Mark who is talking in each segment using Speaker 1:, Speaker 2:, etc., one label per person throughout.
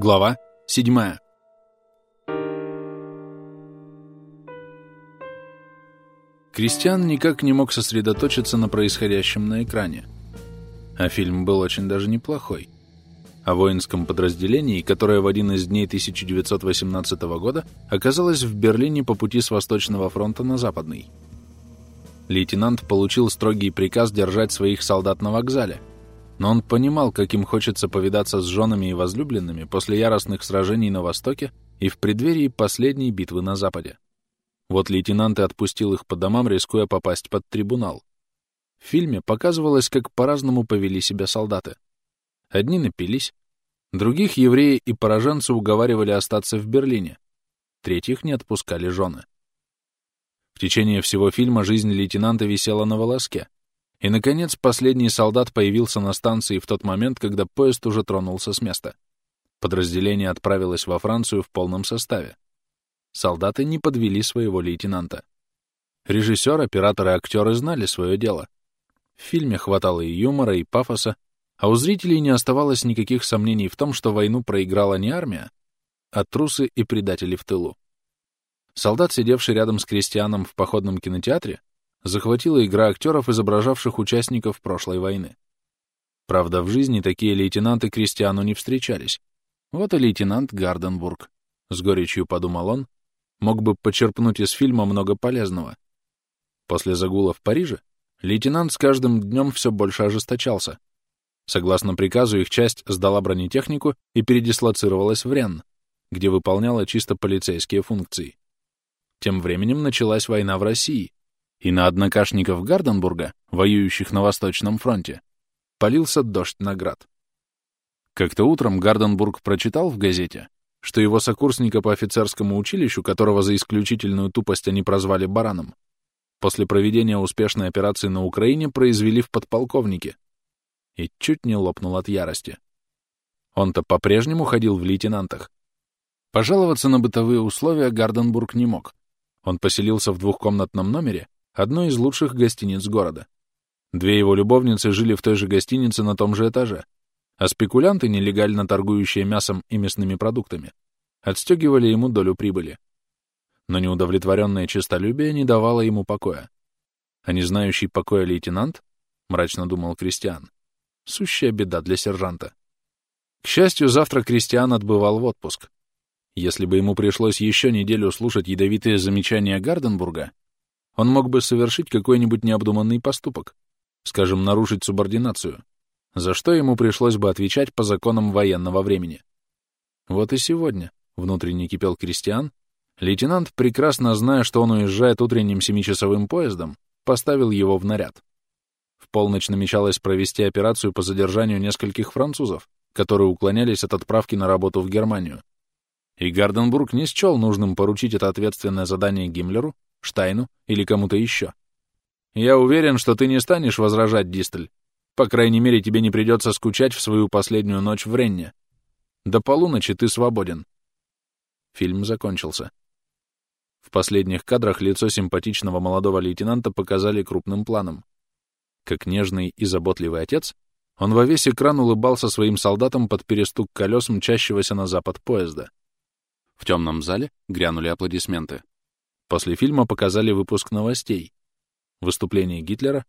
Speaker 1: Глава 7. Кристиан никак не мог сосредоточиться на происходящем на экране. А фильм был очень даже неплохой. О воинском подразделении, которое в один из дней 1918 года оказалось в Берлине по пути с Восточного фронта на Западный. Лейтенант получил строгий приказ держать своих солдат на вокзале, но он понимал, как им хочется повидаться с женами и возлюбленными после яростных сражений на Востоке и в преддверии последней битвы на Западе. Вот лейтенант и отпустил их по домам, рискуя попасть под трибунал. В фильме показывалось, как по-разному повели себя солдаты. Одни напились, других евреи и пораженцы уговаривали остаться в Берлине, третьих не отпускали жены. В течение всего фильма жизнь лейтенанта висела на волоске, и, наконец, последний солдат появился на станции в тот момент, когда поезд уже тронулся с места. Подразделение отправилось во Францию в полном составе. Солдаты не подвели своего лейтенанта. Режиссер, операторы и актеры знали свое дело. В фильме хватало и юмора, и пафоса, а у зрителей не оставалось никаких сомнений в том, что войну проиграла не армия, а трусы и предатели в тылу. Солдат, сидевший рядом с крестьяном в походном кинотеатре, захватила игра актеров, изображавших участников прошлой войны. Правда, в жизни такие лейтенанты крестьяну не встречались. Вот и лейтенант Гарденбург. С горечью подумал он, мог бы почерпнуть из фильма много полезного. После загула в Париже лейтенант с каждым днем все больше ожесточался. Согласно приказу, их часть сдала бронетехнику и передислоцировалась в Рен, где выполняла чисто полицейские функции. Тем временем началась война в России, и на однокашников Гарденбурга, воюющих на Восточном фронте, полился дождь наград. Как-то утром Гарденбург прочитал в газете, что его сокурсника по офицерскому училищу, которого за исключительную тупость они прозвали бараном, после проведения успешной операции на Украине произвели в подполковнике и чуть не лопнул от ярости. Он-то по-прежнему ходил в лейтенантах. Пожаловаться на бытовые условия Гарденбург не мог. Он поселился в двухкомнатном номере одной из лучших гостиниц города. Две его любовницы жили в той же гостинице на том же этаже, а спекулянты, нелегально торгующие мясом и мясными продуктами, отстегивали ему долю прибыли. Но неудовлетворенное честолюбие не давало ему покоя. А не знающий покоя лейтенант, мрачно думал Кристиан, сущая беда для сержанта. К счастью, завтра Кристиан отбывал в отпуск. Если бы ему пришлось еще неделю слушать ядовитые замечания Гарденбурга, он мог бы совершить какой-нибудь необдуманный поступок, скажем, нарушить субординацию, за что ему пришлось бы отвечать по законам военного времени. Вот и сегодня, внутренне кипел Кристиан, лейтенант, прекрасно зная, что он уезжает утренним семичасовым поездом, поставил его в наряд. В полночь намечалось провести операцию по задержанию нескольких французов, которые уклонялись от отправки на работу в Германию. И Гарденбург не счел нужным поручить это ответственное задание Гиммлеру, Штайну или кому-то еще. Я уверен, что ты не станешь возражать, Дистель. По крайней мере, тебе не придется скучать в свою последнюю ночь в Ренне. До полуночи ты свободен. Фильм закончился. В последних кадрах лицо симпатичного молодого лейтенанта показали крупным планом. Как нежный и заботливый отец, он во весь экран улыбался своим солдатам под перестук колес мчащегося на запад поезда. В темном зале грянули аплодисменты. После фильма показали выпуск новостей. Выступление Гитлера,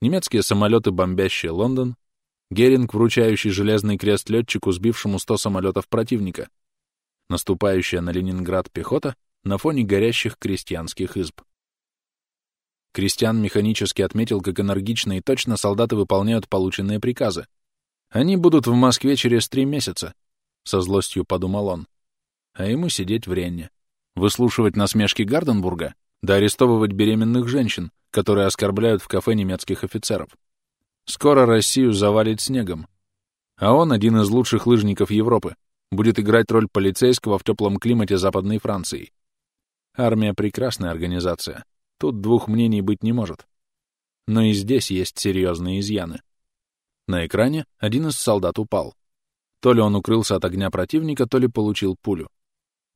Speaker 1: немецкие самолеты, бомбящие Лондон, Геринг, вручающий железный крест летчику, сбившему 100 самолетов противника, наступающая на Ленинград пехота на фоне горящих крестьянских изб. Кристиан механически отметил, как энергично и точно солдаты выполняют полученные приказы. Они будут в Москве через три месяца, — со злостью подумал он. А ему сидеть в Ренне выслушивать насмешки Гарденбурга, да арестовывать беременных женщин, которые оскорбляют в кафе немецких офицеров. Скоро Россию завалит снегом. А он, один из лучших лыжников Европы, будет играть роль полицейского в теплом климате Западной Франции. Армия — прекрасная организация. Тут двух мнений быть не может. Но и здесь есть серьезные изъяны. На экране один из солдат упал. То ли он укрылся от огня противника, то ли получил пулю.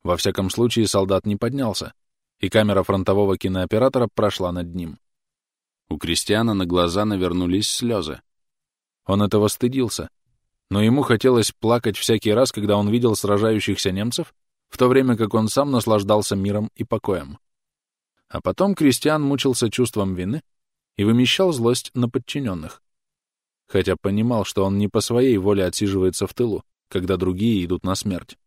Speaker 1: Во всяком случае, солдат не поднялся, и камера фронтового кинооператора прошла над ним. У Кристиана на глаза навернулись слезы. Он этого стыдился. но ему хотелось плакать всякий раз, когда он видел сражающихся немцев, в то время как он сам наслаждался миром и покоем. А потом Кристиан мучился чувством вины и вымещал злость на подчиненных, хотя понимал, что он не по своей воле отсиживается в тылу, когда другие идут на смерть.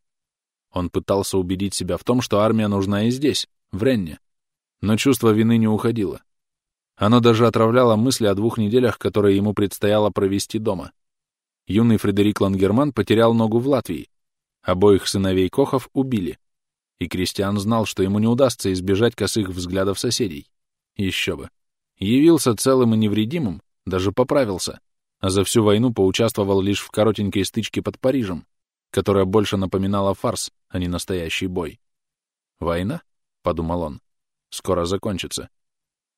Speaker 1: Он пытался убедить себя в том, что армия нужна и здесь, в Ренне, но чувство вины не уходило. Оно даже отравляло мысли о двух неделях, которые ему предстояло провести дома. Юный Фредерик Лангерман потерял ногу в Латвии. Обоих сыновей Кохов убили. И Кристиан знал, что ему не удастся избежать косых взглядов соседей. Еще бы. Явился целым и невредимым, даже поправился, а за всю войну поучаствовал лишь в коротенькой стычке под Парижем, которая больше напоминала фарс, а не настоящий бой. «Война?» — подумал он. «Скоро закончится».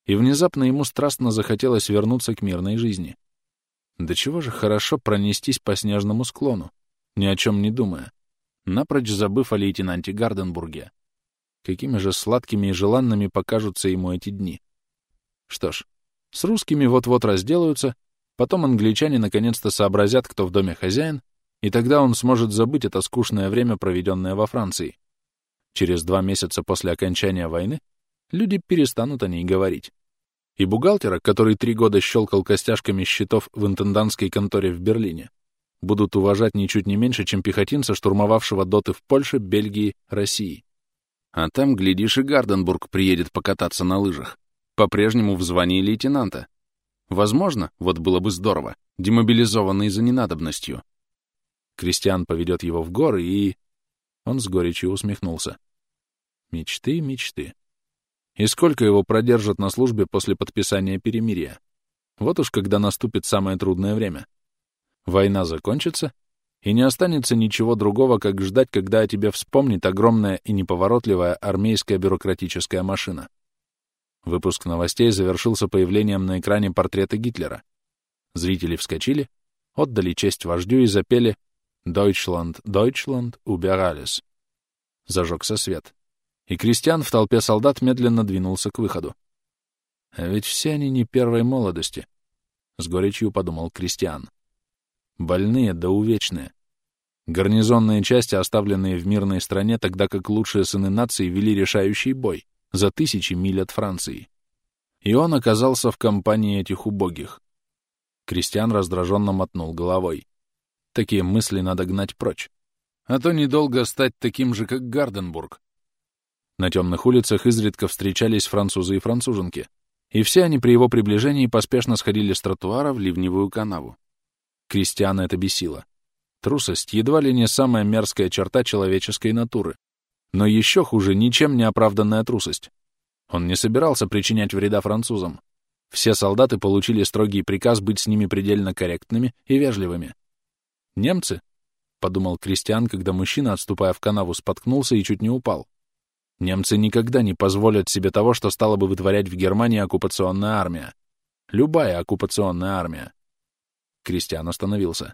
Speaker 1: И внезапно ему страстно захотелось вернуться к мирной жизни. Да чего же хорошо пронестись по снежному склону, ни о чем не думая, напрочь забыв о лейтенанте Гарденбурге. Какими же сладкими и желанными покажутся ему эти дни. Что ж, с русскими вот-вот разделаются, потом англичане наконец-то сообразят, кто в доме хозяин, и тогда он сможет забыть это скучное время, проведенное во Франции. Через два месяца после окончания войны люди перестанут о ней говорить. И бухгалтера, который три года щелкал костяшками счетов в интендантской конторе в Берлине, будут уважать ничуть не меньше, чем пехотинца, штурмовавшего доты в Польше, Бельгии, России. А там, глядишь, и Гарденбург приедет покататься на лыжах. По-прежнему в звании лейтенанта. Возможно, вот было бы здорово, демобилизованный за ненадобностью. Кристиан поведет его в горы и... Он с горечью усмехнулся. Мечты, мечты. И сколько его продержат на службе после подписания перемирия? Вот уж когда наступит самое трудное время. Война закончится, и не останется ничего другого, как ждать, когда о тебе вспомнит огромная и неповоротливая армейская бюрократическая машина. Выпуск новостей завершился появлением на экране портрета Гитлера. Зрители вскочили, отдали честь вождю и запели «Deutschland, Deutschland, über alles». Зажегся свет. И Кристиан в толпе солдат медленно двинулся к выходу. А ведь все они не первой молодости, — с горечью подумал Кристиан. Больные да увечные. Гарнизонные части, оставленные в мирной стране, тогда как лучшие сыны нации вели решающий бой за тысячи миль от Франции. И он оказался в компании этих убогих. Кристиан раздраженно мотнул головой. Такие мысли надо гнать прочь. А то недолго стать таким же, как Гарденбург. На темных улицах изредка встречались французы и француженки, и все они при его приближении поспешно сходили с тротуара в ливневую канаву. Кристиана это бесило. Трусость едва ли не самая мерзкая черта человеческой натуры. Но еще хуже ничем не оправданная трусость. Он не собирался причинять вреда французам. Все солдаты получили строгий приказ быть с ними предельно корректными и вежливыми. «Немцы?» — подумал Кристиан, когда мужчина, отступая в канаву, споткнулся и чуть не упал. «Немцы никогда не позволят себе того, что стала бы вытворять в Германии оккупационная армия. Любая оккупационная армия». Кристиан остановился.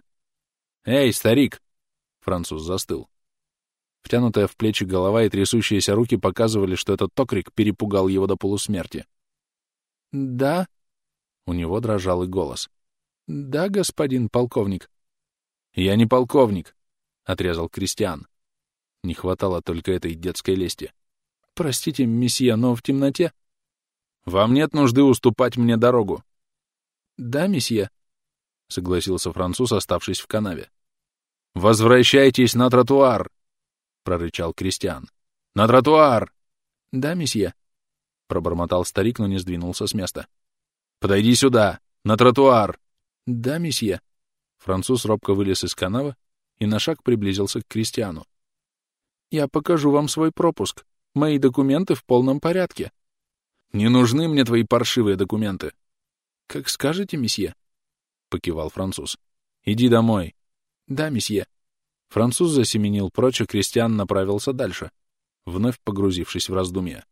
Speaker 1: «Эй, старик!» Француз застыл. Втянутая в плечи голова и трясущиеся руки показывали, что этот токрик перепугал его до полусмерти. «Да?» У него дрожал и голос. «Да, господин полковник». «Я не полковник», — отрезал Кристиан. Не хватало только этой детской лести. «Простите, месье, но в темноте...» «Вам нет нужды уступать мне дорогу». «Да, месье», — согласился француз, оставшись в канаве. «Возвращайтесь на тротуар!» — прорычал Кристиан. «На тротуар!» «Да, месье», — пробормотал старик, но не сдвинулся с места. «Подойди сюда! На тротуар!» «Да, месье». Француз робко вылез из канавы и на шаг приблизился к Кристиану. «Я покажу вам свой пропуск. Мои документы в полном порядке». «Не нужны мне твои паршивые документы». «Как скажете, месье», — покивал француз. «Иди домой». «Да, месье». Француз засеменил прочь, а Кристиан направился дальше, вновь погрузившись в раздумья.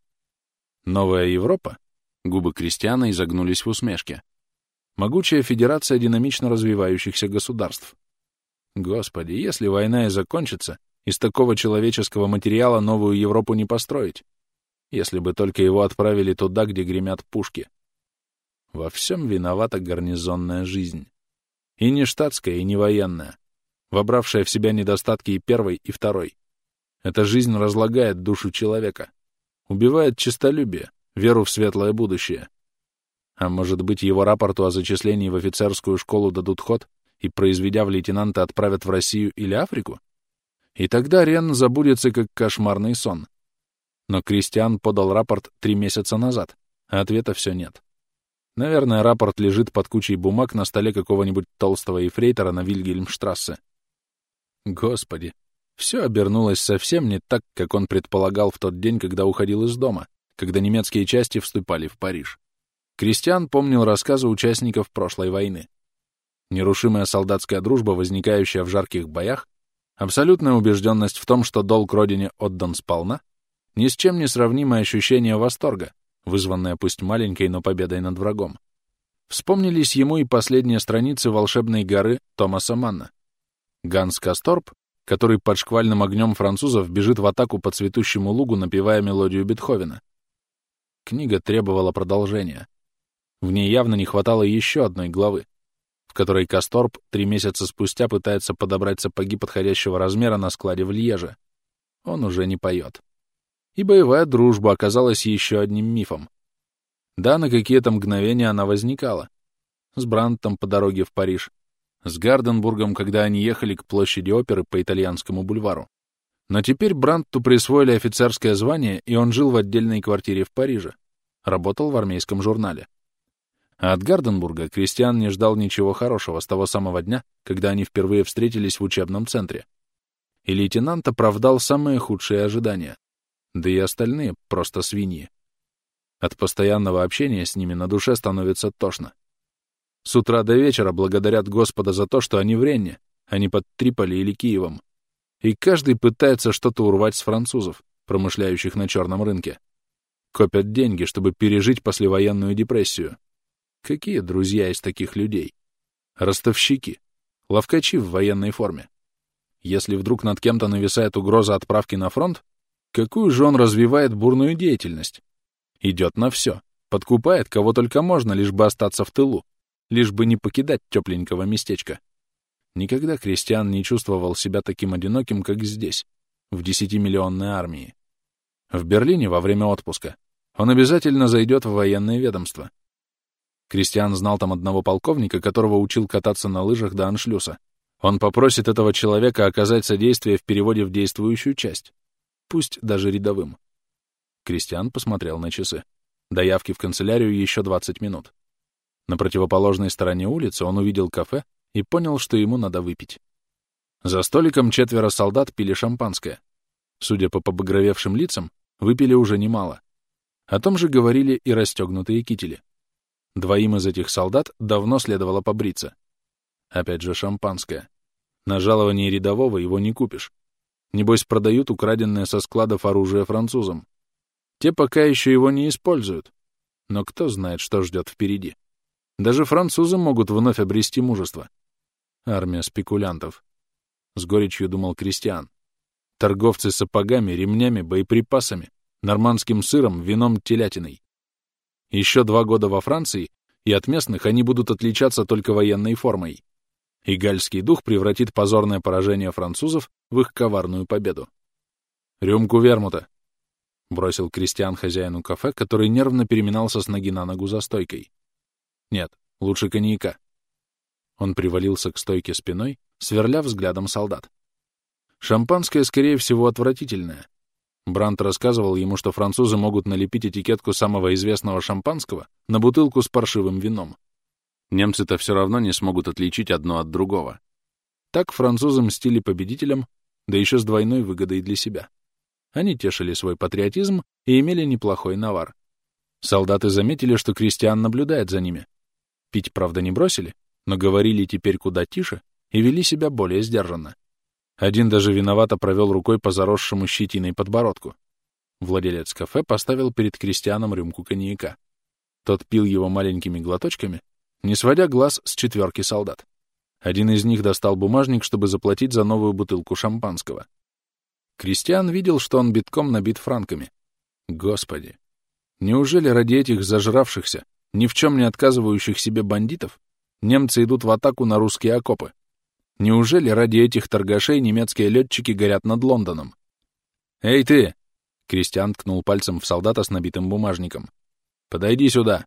Speaker 1: «Новая Европа?» Губы Кристиана изогнулись в усмешке. Могучая федерация динамично развивающихся государств. Господи, если война и закончится, из такого человеческого материала новую Европу не построить. Если бы только его отправили туда, где гремят пушки. Во всем виновата гарнизонная жизнь. И не штатская, и не военная. вобравшая в себя недостатки и первой, и второй. Эта жизнь разлагает душу человека, убивает честолюбие, веру в светлое будущее. А может быть, его рапорту о зачислении в офицерскую школу дадут ход и, произведя в лейтенанта, отправят в Россию или Африку? И тогда Рен забудется, как кошмарный сон. Но Кристиан подал рапорт три месяца назад, а ответа все нет. Наверное, рапорт лежит под кучей бумаг на столе какого-нибудь толстого эфрейтора на Вильгельмштрассе. Господи, все обернулось совсем не так, как он предполагал в тот день, когда уходил из дома, когда немецкие части вступали в Париж. Кристиан помнил рассказы участников прошлой войны. Нерушимая солдатская дружба, возникающая в жарких боях, абсолютная убежденность в том, что долг родине отдан сполна, ни с чем не сравнимое ощущение восторга, вызванное пусть маленькой, но победой над врагом. Вспомнились ему и последние страницы «Волшебной горы» Томаса Манна. Ганс Касторп, который под шквальным огнем французов бежит в атаку по цветущему лугу, напевая мелодию Бетховена. Книга требовала продолжения. В ней явно не хватало еще одной главы, в которой Касторп три месяца спустя пытается подобрать сапоги подходящего размера на складе в Льеже. Он уже не поет. И боевая дружба оказалась еще одним мифом. Да, на какие-то мгновения она возникала. С Брантом по дороге в Париж, с Гарденбургом, когда они ехали к площади оперы по итальянскому бульвару. Но теперь Бранту присвоили офицерское звание, и он жил в отдельной квартире в Париже. Работал в армейском журнале. А от Гарденбурга Кристиан не ждал ничего хорошего с того самого дня, когда они впервые встретились в учебном центре. И лейтенант оправдал самые худшие ожидания. Да и остальные просто свиньи. От постоянного общения с ними на душе становится тошно. С утра до вечера благодарят Господа за то, что они в Ренне, а не под Триполи или Киевом. И каждый пытается что-то урвать с французов, промышляющих на черном рынке. Копят деньги, чтобы пережить послевоенную депрессию. Какие друзья из таких людей? Ростовщики. Ловкачи в военной форме. Если вдруг над кем-то нависает угроза отправки на фронт, какую же он развивает бурную деятельность? Идет на все. Подкупает кого только можно, лишь бы остаться в тылу. Лишь бы не покидать тепленького местечка. Никогда Кристиан не чувствовал себя таким одиноким, как здесь, в десятимиллионной армии. В Берлине во время отпуска он обязательно зайдет в военное ведомство, Кристиан знал там одного полковника, которого учил кататься на лыжах до аншлюса. Он попросит этого человека оказать содействие в переводе в действующую часть, пусть даже рядовым. Кристиан посмотрел на часы. До явки в канцелярию еще 20 минут. На противоположной стороне улицы он увидел кафе и понял, что ему надо выпить. За столиком четверо солдат пили шампанское. Судя по побагровевшим лицам, выпили уже немало. О том же говорили и расстегнутые кители. Двоим из этих солдат давно следовало побриться. Опять же шампанское. На жалование рядового его не купишь. Небось, продают украденное со складов оружие французам. Те пока еще его не используют. Но кто знает, что ждет впереди. Даже французы могут вновь обрести мужество. Армия спекулянтов. С горечью думал Кристиан. Торговцы сапогами, ремнями, боеприпасами, нормандским сыром, вином, телятиной. Еще два года во Франции, и от местных они будут отличаться только военной формой. И гальский дух превратит позорное поражение французов в их коварную победу. «Рюмку вермута!» — бросил Кристиан хозяину кафе, который нервно переминался с ноги на ногу за стойкой. «Нет, лучше коньяка». Он привалился к стойке спиной, сверля взглядом солдат. Шампанское, скорее всего, отвратительное, Брант рассказывал ему, что французы могут налепить этикетку самого известного шампанского на бутылку с паршивым вином. Немцы-то все равно не смогут отличить одно от другого. Так французы мстили победителям, да еще с двойной выгодой для себя. Они тешили свой патриотизм и имели неплохой навар. Солдаты заметили, что крестьян наблюдает за ними. Пить, правда, не бросили, но говорили теперь куда тише и вели себя более сдержанно. Один даже виновато провел рукой по заросшему щетиной подбородку. Владелец кафе поставил перед крестьяном рюмку коньяка. Тот пил его маленькими глоточками, не сводя глаз с четверки солдат. Один из них достал бумажник, чтобы заплатить за новую бутылку шампанского. Кристиан видел, что он битком набит франками. Господи! Неужели ради этих зажравшихся, ни в чем не отказывающих себе бандитов, немцы идут в атаку на русские окопы? Неужели ради этих торгашей немецкие летчики горят над Лондоном? «Эй, ты!» — Кристиан ткнул пальцем в солдата с набитым бумажником. «Подойди сюда!»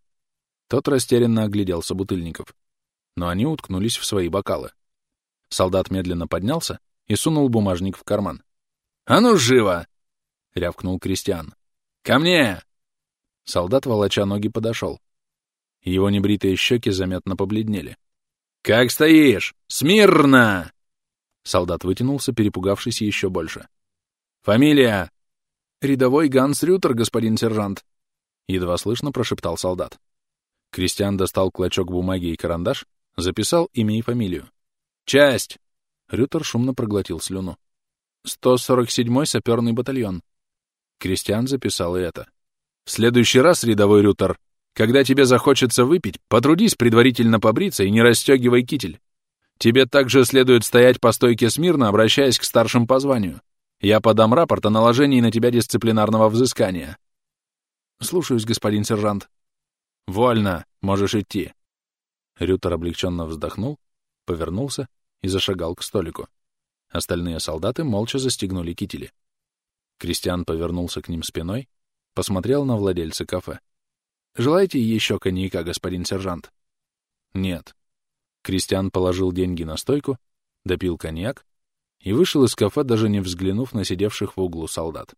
Speaker 1: Тот растерянно оглядел собутыльников. Но они уткнулись в свои бокалы. Солдат медленно поднялся и сунул бумажник в карман. «А ну, живо!» — рявкнул Кристиан. «Ко мне!» Солдат, волоча ноги, подошел. Его небритые щеки заметно побледнели. «Как стоишь? Смирно!» Солдат вытянулся, перепугавшись еще больше. «Фамилия?» «Рядовой Ганс Рютер, господин сержант», — едва слышно прошептал солдат. Кристиан достал клочок бумаги и карандаш, записал имя и фамилию. «Часть!» Рютер шумно проглотил слюну. «147-й саперный батальон». Кристиан записал и это. «В следующий раз, рядовой Рютер, когда тебе захочется выпить, потрудись предварительно побриться и не расстегивай китель. Тебе также следует стоять по стойке смирно, обращаясь к старшим по званию. Я подам рапорт о наложении на тебя дисциплинарного взыскания». «Слушаюсь, господин сержант», «Вольно! Можешь идти!» Рютер облегченно вздохнул, повернулся и зашагал к столику. Остальные солдаты молча застегнули кители. Кристиан повернулся к ним спиной, посмотрел на владельца кафе. «Желаете еще коньяка, господин сержант?» «Нет». Кристиан положил деньги на стойку, допил коньяк и вышел из кафе, даже не взглянув на сидевших в углу солдат.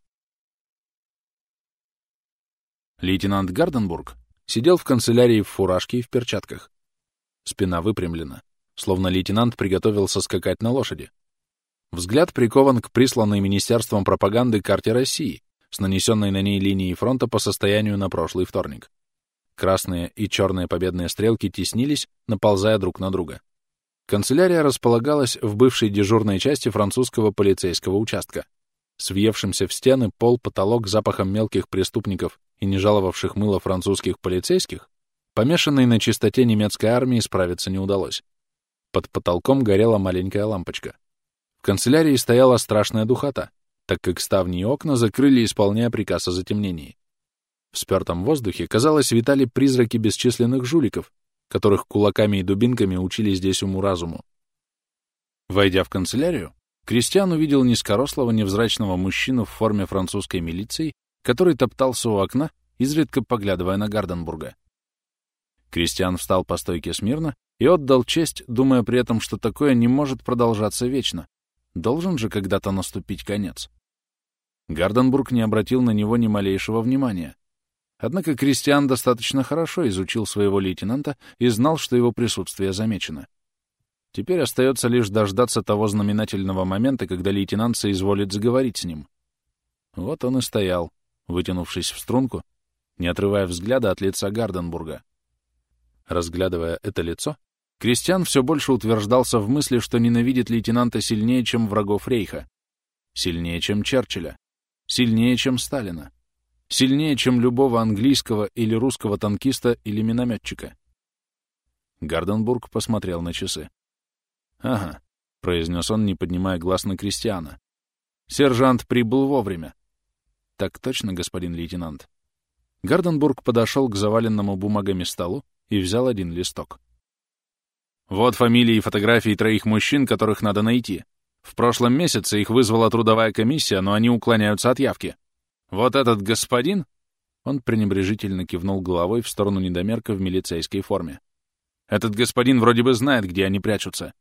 Speaker 1: Лейтенант Гарденбург Сидел в канцелярии в фуражке и в перчатках. Спина выпрямлена, словно лейтенант приготовился скакать на лошади. Взгляд прикован к присланной Министерством пропаганды карте России с нанесенной на ней линией фронта по состоянию на прошлый вторник. Красные и черные победные стрелки теснились, наползая друг на друга. Канцелярия располагалась в бывшей дежурной части французского полицейского участка с в стены пол, потолок запахом мелких преступников и не жаловавших мыло французских полицейских, помешанной на чистоте немецкой армии справиться не удалось. Под потолком горела маленькая лампочка. В канцелярии стояла страшная духота, так как ставни и окна закрыли, исполняя приказ о затемнении. В спертом воздухе, казалось, витали призраки бесчисленных жуликов, которых кулаками и дубинками учили здесь уму-разуму. Войдя в канцелярию, Кристиан увидел низкорослого невзрачного мужчину в форме французской милиции, который топтался у окна, изредка поглядывая на Гарденбурга. Кристиан встал по стойке смирно и отдал честь, думая при этом, что такое не может продолжаться вечно. Должен же когда-то наступить конец. Гарденбург не обратил на него ни малейшего внимания. Однако Кристиан достаточно хорошо изучил своего лейтенанта и знал, что его присутствие замечено. Теперь остается лишь дождаться того знаменательного момента, когда лейтенант соизволит заговорить с ним. Вот он и стоял, вытянувшись в струнку, не отрывая взгляда от лица Гарденбурга. Разглядывая это лицо, Кристиан все больше утверждался в мысли, что ненавидит лейтенанта сильнее, чем врагов Рейха, сильнее, чем Черчилля, сильнее, чем Сталина, сильнее, чем любого английского или русского танкиста или минометчика. Гарденбург посмотрел на часы. «Ага», — произнес он, не поднимая глаз на Кристиана. «Сержант прибыл вовремя». «Так точно, господин лейтенант». Гарденбург подошел к заваленному бумагами столу и взял один листок. «Вот фамилии и фотографии троих мужчин, которых надо найти. В прошлом месяце их вызвала трудовая комиссия, но они уклоняются от явки. Вот этот господин...» Он пренебрежительно кивнул головой в сторону недомерка в милицейской форме. «Этот господин вроде бы знает, где они прячутся.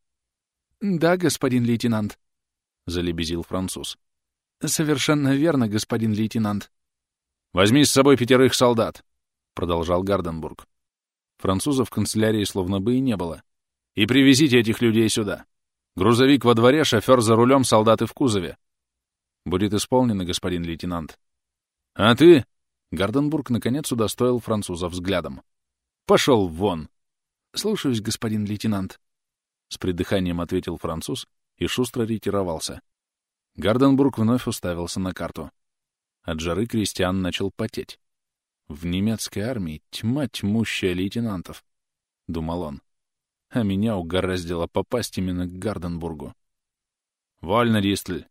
Speaker 1: «Да, господин лейтенант», — залебезил француз. «Совершенно верно, господин лейтенант». «Возьми с собой пятерых солдат», — продолжал Гарденбург. Французов в канцелярии словно бы и не было. «И привезите этих людей сюда. Грузовик во дворе, шофер за рулем, солдаты в кузове». «Будет исполнено, господин лейтенант». «А ты?» Гарденбург наконец удостоил француза взглядом. «Пошел вон!» «Слушаюсь, господин лейтенант», с придыханием ответил француз и шустро ретировался. Гарденбург вновь уставился на карту. От жары крестьян начал потеть. В немецкой армии тьма тьмущая лейтенантов, — думал он. А меня угораздило попасть именно к Гарденбургу. «Вольно, Дистль!»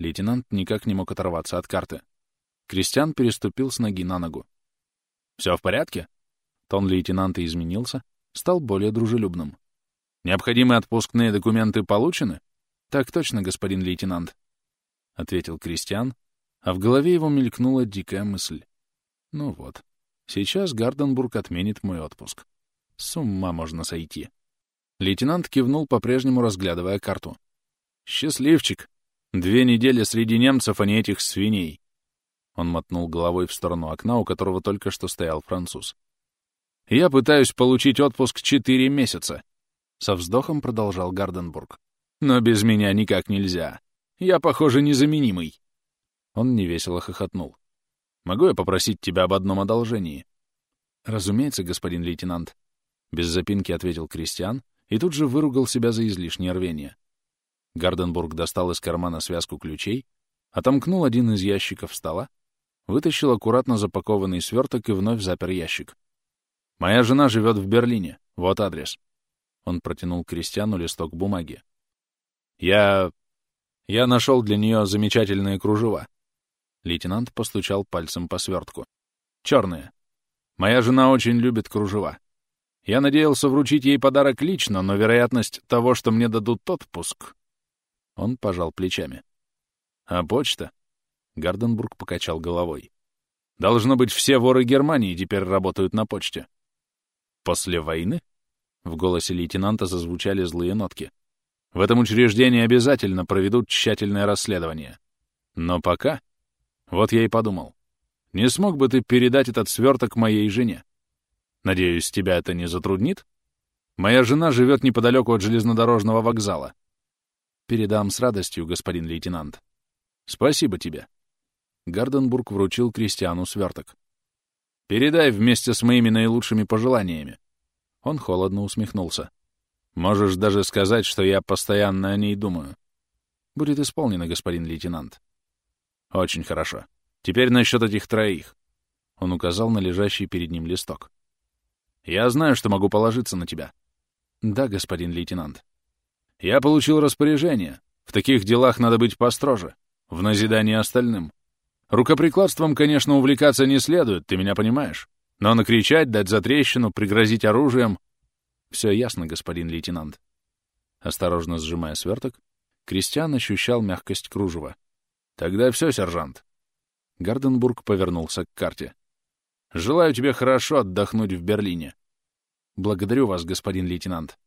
Speaker 1: Лейтенант никак не мог оторваться от карты. Кристиан переступил с ноги на ногу. «Все в порядке?» Тон лейтенанта изменился, стал более дружелюбным. Необходимые отпускные документы получены? Так точно, господин лейтенант, — ответил Кристиан, а в голове его мелькнула дикая мысль. Ну вот, сейчас Гарденбург отменит мой отпуск. С ума можно сойти. Лейтенант кивнул, по-прежнему разглядывая карту. «Счастливчик! Две недели среди немцев, а не этих свиней!» Он мотнул головой в сторону окна, у которого только что стоял француз. «Я пытаюсь получить отпуск четыре месяца!» Со вздохом продолжал Гарденбург. «Но без меня никак нельзя. Я, похоже, незаменимый!» Он невесело хохотнул. «Могу я попросить тебя об одном одолжении?» «Разумеется, господин лейтенант», — без запинки ответил Кристиан и тут же выругал себя за излишнее рвение. Гарденбург достал из кармана связку ключей, отомкнул один из ящиков стола, вытащил аккуратно запакованный сверток и вновь запер ящик. «Моя жена живет в Берлине. Вот адрес». Он протянул Кристиану листок бумаги. «Я... я нашел для нее замечательные кружева. Лейтенант постучал пальцем по свертку. «Черные. Моя жена очень любит кружева. Я надеялся вручить ей подарок лично, но вероятность того, что мне дадут отпуск...» Он пожал плечами. «А почта?» Гарденбург покачал головой. «Должно быть, все воры Германии теперь работают на почте». «После войны?» В голосе лейтенанта зазвучали злые нотки. «В этом учреждении обязательно проведут тщательное расследование. Но пока вот я и подумал. Не смог бы ты передать этот сверток моей жене? Надеюсь, тебя это не затруднит? Моя жена живет неподалеку от железнодорожного вокзала. Передам с радостью, господин лейтенант. Спасибо тебе. Гарденбург вручил Кристиану сверток. Передай вместе с моими наилучшими пожеланиями. Он холодно усмехнулся. Можешь даже сказать, что я постоянно о ней думаю. Будет исполнено, господин лейтенант. Очень хорошо. Теперь насчет этих троих. Он указал на лежащий перед ним листок. Я знаю, что могу положиться на тебя. Да, господин лейтенант. Я получил распоряжение. В таких делах надо быть построже, в назидание остальным. Рукоприкладством, конечно, увлекаться не следует, ты меня понимаешь. Но накричать, дать затрещину, пригрозить оружием — все ясно, господин лейтенант. Осторожно сжимая сверток, Кристиан ощущал мягкость кружева. Тогда все, сержант. Гарденбург повернулся к карте. Желаю тебе хорошо отдохнуть в Берлине. Благодарю вас, господин лейтенант.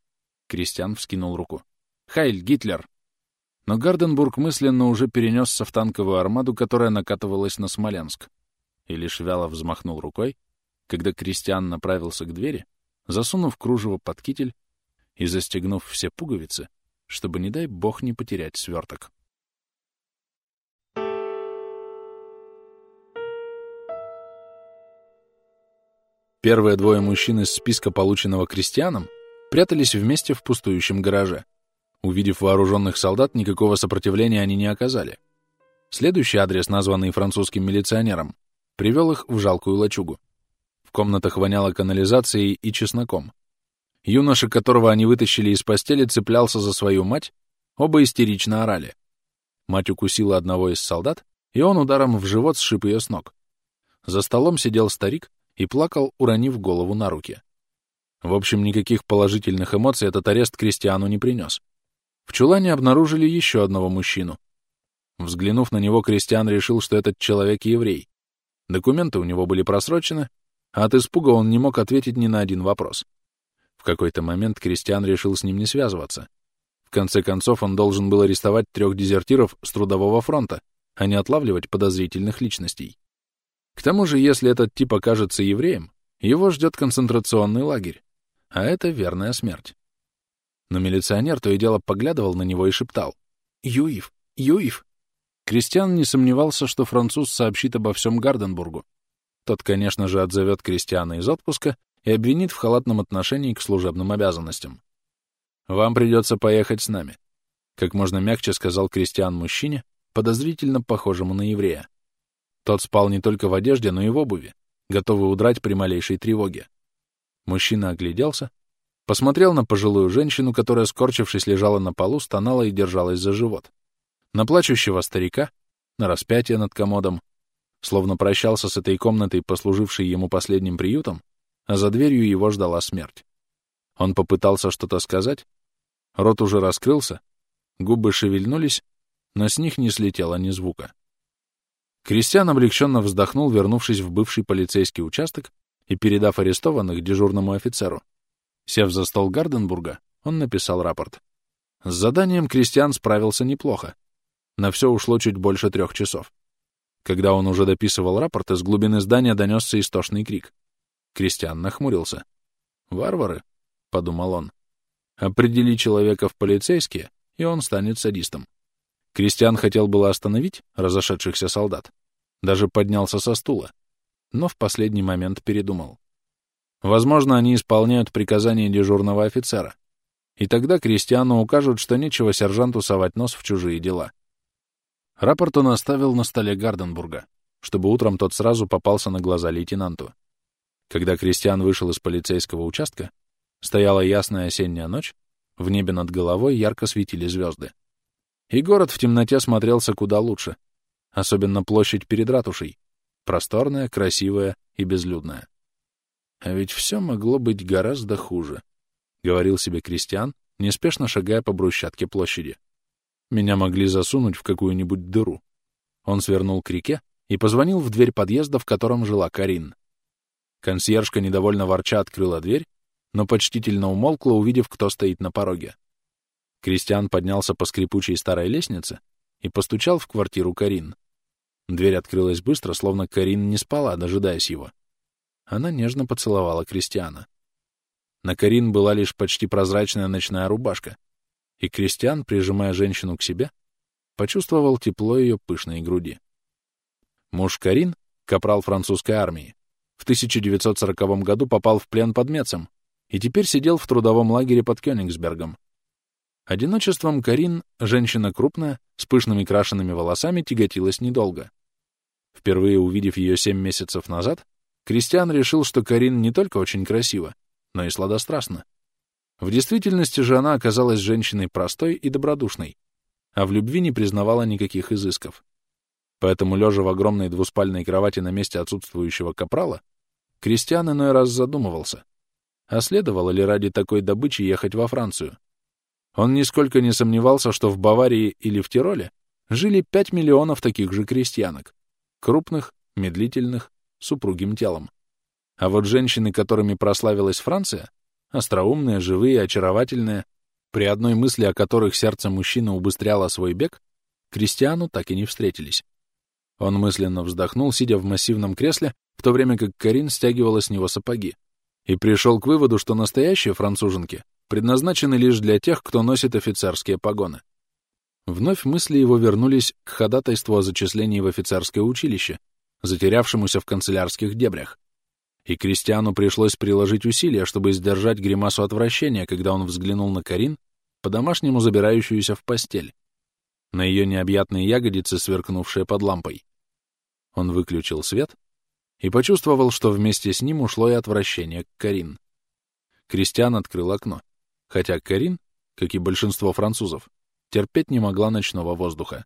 Speaker 1: Кристиан вскинул руку. Хайль, Гитлер! Но Гарденбург мысленно уже перенесся в танковую армаду, которая накатывалась на Смоленск, и лишь вяло взмахнул рукой, когда Кристиан направился к двери, засунув кружево под китель и застегнув все пуговицы, чтобы, не дай бог, не потерять сверток. Первые двое мужчин из списка, полученного крестьянам, прятались вместе в пустующем гараже. Увидев вооруженных солдат, никакого сопротивления они не оказали. Следующий адрес, названный французским милиционером, привел их в жалкую лачугу. В комнатах воняло канализацией и чесноком. Юноша, которого они вытащили из постели, цеплялся за свою мать, оба истерично орали. Мать укусила одного из солдат, и он ударом в живот сшиб ее с ног. За столом сидел старик, и плакал, уронив голову на руки. В общем, никаких положительных эмоций этот арест Кристиану не принес. В чулане обнаружили еще одного мужчину. Взглянув на него, Кристиан решил, что этот человек еврей. Документы у него были просрочены, а от испуга он не мог ответить ни на один вопрос. В какой-то момент Кристиан решил с ним не связываться. В конце концов, он должен был арестовать трех дезертиров с Трудового фронта, а не отлавливать подозрительных личностей. К тому же, если этот тип окажется евреем, его ждет концентрационный лагерь, а это верная смерть. Но милиционер то и дело поглядывал на него и шептал «Юев! Юев!». Кристиан не сомневался, что француз сообщит обо всем Гарденбургу. Тот, конечно же, отзовет Кристиана из отпуска и обвинит в халатном отношении к служебным обязанностям. «Вам придется поехать с нами», — как можно мягче сказал Кристиан мужчине, подозрительно похожему на еврея. Тот спал не только в одежде, но и в обуви, готовый удрать при малейшей тревоге. Мужчина огляделся, посмотрел на пожилую женщину, которая, скорчившись, лежала на полу, стонала и держалась за живот, на плачущего старика, на распятие над комодом, словно прощался с этой комнатой, послужившей ему последним приютом, а за дверью его ждала смерть. Он попытался что-то сказать, Рот уже раскрылся, губы шевельнулись, но с них не слетело ни звука. Кристиан облегченно вздохнул, вернувшись в бывший полицейский участок и передав арестованных дежурному офицеру. Сев за стол Гарденбурга, он написал рапорт. С заданием Кристиан справился неплохо. На все ушло чуть больше трех часов. Когда он уже дописывал рапорт, из глубины здания донесся истошный крик. Кристиан нахмурился. «Варвары?» — подумал он. «Определи человека в полицейские, и он станет садистом». Кристиан хотел было остановить разошедшихся солдат. Даже поднялся со стула. Но в последний момент передумал. Возможно, они исполняют приказания дежурного офицера. И тогда Кристиану укажут, что нечего сержанту совать нос в чужие дела. Рапорт он оставил на столе Гарденбурга, чтобы утром тот сразу попался на глаза лейтенанту. Когда Кристиан вышел из полицейского участка, стояла ясная осенняя ночь, в небе над головой ярко светили звезды. И город в темноте смотрелся куда лучше, особенно площадь перед ратушей, просторная, красивая и безлюдная. А ведь все могло быть гораздо хуже, — говорил себе Кристиан, неспешно шагая по брусчатке площади. Меня могли засунуть в какую-нибудь дыру. Он свернул к реке и позвонил в дверь подъезда, в котором жила Карин. Консьержка недовольно ворча открыла дверь, но почтительно умолкла, увидев, кто стоит на пороге. Кристиан поднялся по скрипучей старой лестнице и постучал в квартиру Карин. Дверь открылась быстро, словно Карин не спала, дожидаясь его. Она нежно поцеловала Кристиана. На Карин была лишь почти прозрачная ночная рубашка, и Кристиан, прижимая женщину к себе, почувствовал тепло ее пышной груди. Муж Карин, капрал французской армии, в 1940 году попал в плен под Мецем и теперь сидел в трудовом лагере под Кёнигсбергом. Одиночеством Карин, женщина крупная, с пышными крашенными волосами, тяготилась недолго. Впервые увидев ее семь месяцев назад, Кристиан решил, что Карин не только очень красива, но и сладострастна. В действительности же она оказалась женщиной простой и добродушной, а в любви не признавала никаких изысков. Поэтому, лежа в огромной двуспальной кровати на месте отсутствующего капрала, Кристиан иной раз задумывался, а следовало ли ради такой добычи ехать во Францию. Он нисколько не сомневался, что в Баварии или в Тироле жили 5 миллионов таких же крестьянок, крупных, медлительных, супругим телом. А вот женщины, которыми прославилась Франция, остроумные, живые, очаровательные, при одной мысли о которых сердце мужчины убыстряло свой бег, крестьяну так и не встретились. Он мысленно вздохнул, сидя в массивном кресле, в то время как Карин стягивала с него сапоги, и пришел к выводу, что настоящие француженки предназначены лишь для тех, кто носит офицерские погоны. Вновь мысли его вернулись к ходатайству о зачислении в офицерское училище, затерявшемуся в канцелярских дебрях и Кристиану пришлось приложить усилия, чтобы сдержать гримасу отвращения, когда он взглянул на Карин, по-домашнему забирающуюся в постель, на ее необъятные ягодицы, сверкнувшие под лампой. Он выключил свет и почувствовал, что вместе с ним ушло и отвращение к Карин. Кристиан открыл окно, хотя Карин, как и большинство французов, терпеть не могла ночного воздуха.